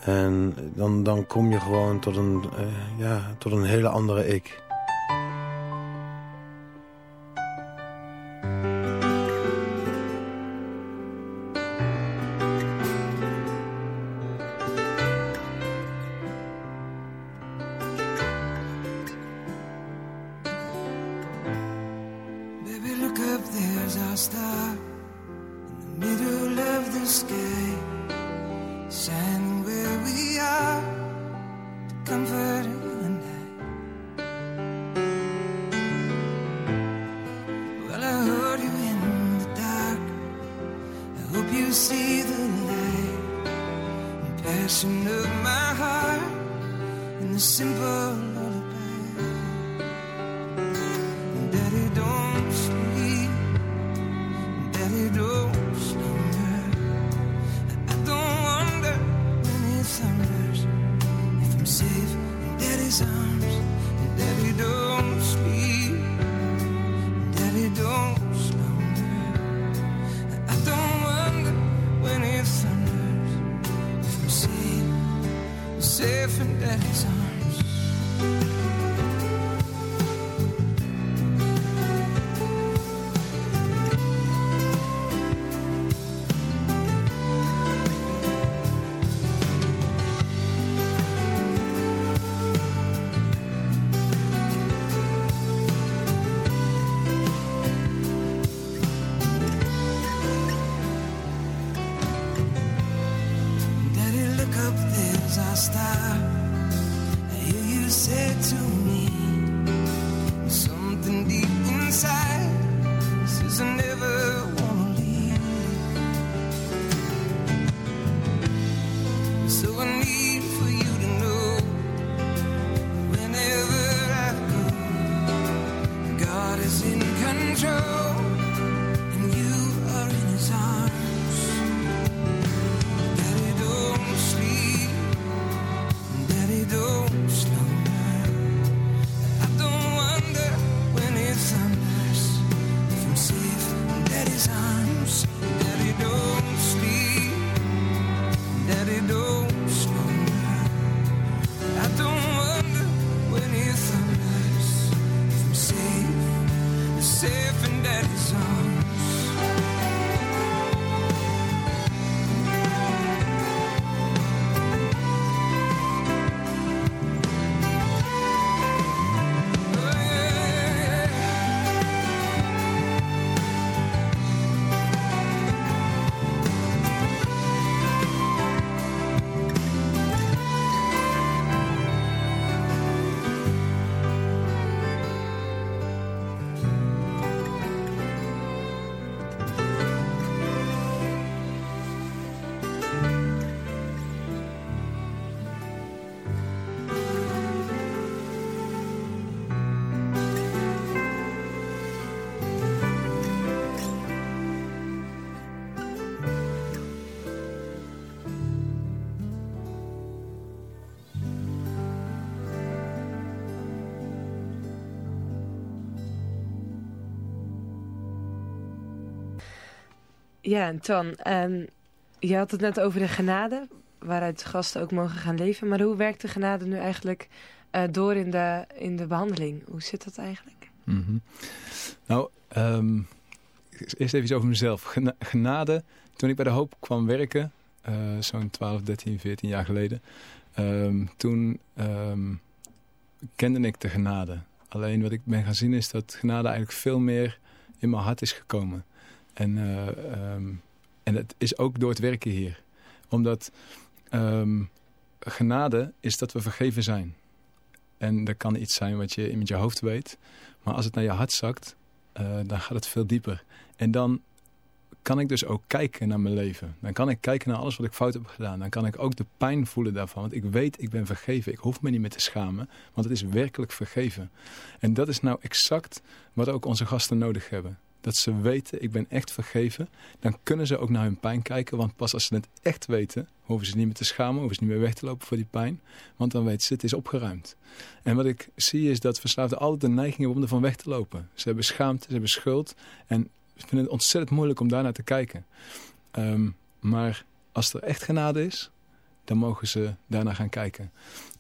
En dan, dan kom je gewoon tot een, eh, ja, tot een hele andere ik. and never Ja, en Tan, ehm, je had het net over de genade, waaruit gasten ook mogen gaan leven. Maar hoe werkt de genade nu eigenlijk eh, door in de, in de behandeling? Hoe zit dat eigenlijk? Mhm. Nou, ehm, eerst even iets over mezelf. Gena- Genade, toen ik bij de Hoop kwam werken, eh, zo'n 12, 13, 14 jaar geleden, ehm, toen kende ik de genade. Alleen wat ik ben gaan zien is dat genade eigenlijk veel meer in mijn hart is gekomen. En, eh, ehm, en het is ook door het werken hier. Omdat ehm, genade is dat we vergeven zijn. En dat kan iets zijn wat je met je hoofd weet. Maar als het naar je hart zakt, eh, dan gaat het veel dieper. En dan kan ik dus ook kijken naar mijn leven. Dan kan ik kijken naar alles wat ik fout heb gedaan. Dan kan ik ook de pijn voelen daarvan. Want ik weet, ik ben vergeven. Ik hoef me niet meer te schamen. Want het is werkelijk vergeven. En dat is nou exact wat ook onze gasten nodig hebben. Dat ze weten, ik ben echt vergeven. Dan kunnen ze ook naar hun pijn kijken. Want pas als ze het echt weten, hoeven ze niet meer te schamen. Hoeven ze niet meer weg te lopen voor die pijn. Want dan weten ze, het is opgeruimd. En wat ik zie is dat verslaafden altijd de neiging hebben om ervan weg te lopen. Ze hebben schaamte, ze hebben schuld. En vinden het ontzettend moeilijk om daarnaar te kijken. Ehm, maar als er echt genade is, dan mogen ze daarnaar gaan kijken.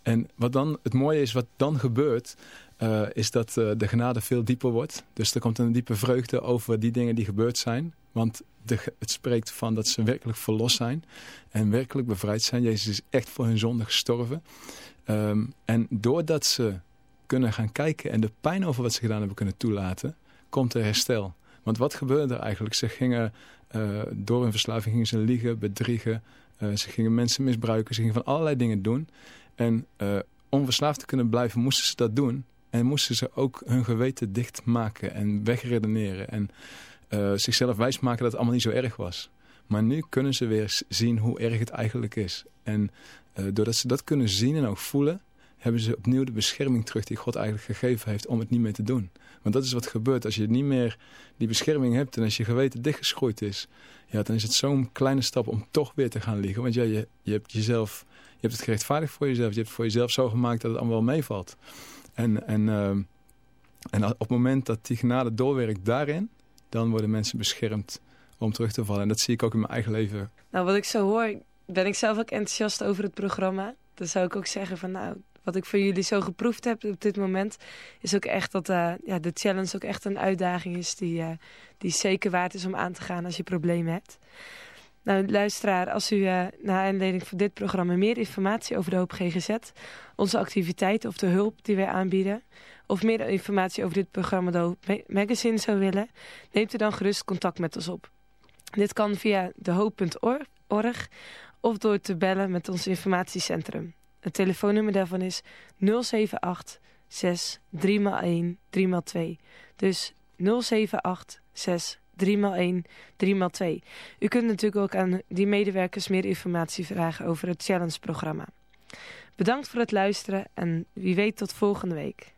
En wat dan het mooie is, wat dan gebeurt, uh, is dat uh, de genade veel dieper wordt. Dus er komt een diepe vreugde over die dingen die gebeurd zijn. Want de, het spreekt van dat ze werkelijk verlost zijn en werkelijk bevrijd zijn. Jezus is echt voor hun zonde gestorven. Um, en doordat ze kunnen gaan kijken en de pijn over wat ze gedaan hebben kunnen toelaten, komt er herstel. Want wat gebeurde er eigenlijk? Ze gingen uh, door hun verslaving gingen ze liegen, bedriegen. Ze gingen mensen misbruiken. Ze gingen van allerlei dingen doen. En uh, om verslaafd te kunnen blijven moesten ze dat doen. En moesten ze ook hun geweten dichtmaken en wegredeneren. En zichzelf wijsmaken dat het allemaal niet zo erg was. Maar nu kunnen ze weer zien hoe erg het eigenlijk is. En doordat ze dat kunnen zien en ook voelen hebben ze opnieuw de bescherming terug die God eigenlijk gegeven heeft om het niet meer te doen. Want dat is wat gebeurt als je niet meer die bescherming hebt en als je geweten dichtgeschroeid is. Ja, dan is het zo'n kleine stap om toch weer te gaan liggen. Want ja, je, je hebt jezelf, je hebt het gerechtvaardigd voor jezelf. Je hebt het voor jezelf zo gemaakt dat het allemaal wel meevalt. En, en, uh, en op het moment dat die genade doorwerkt daarin, dan worden mensen beschermd om terug te vallen. En dat zie ik ook in mijn eigen leven. Nou, wat ik zo hoor, ben ik zelf ook enthousiast over het programma. Dan zou ik ook zeggen van nou, wat ik van jullie zo geproefd heb op dit moment... is ook echt dat uh, ja, de challenge ook echt een uitdaging is... Die, uh, die zeker waard is om aan te gaan als je problemen hebt. Nou, luisteraar, als u uh, naar aanleiding van dit programma... meer informatie over de Hoop GGZ, onze activiteiten of de hulp die wij aanbieden... of meer informatie over dit programma de Magazine zou willen... neemt u dan gerust contact met ons op. Dit kan via dehoop.org of door te bellen met ons informatiecentrum. Het telefoonnummer daarvan is 078 6 3x1 3x2. Dus 078 6 3x1 3x2. U kunt natuurlijk ook aan die medewerkers meer informatie vragen over het Challenge-programma. Bedankt voor het luisteren en wie weet tot volgende week.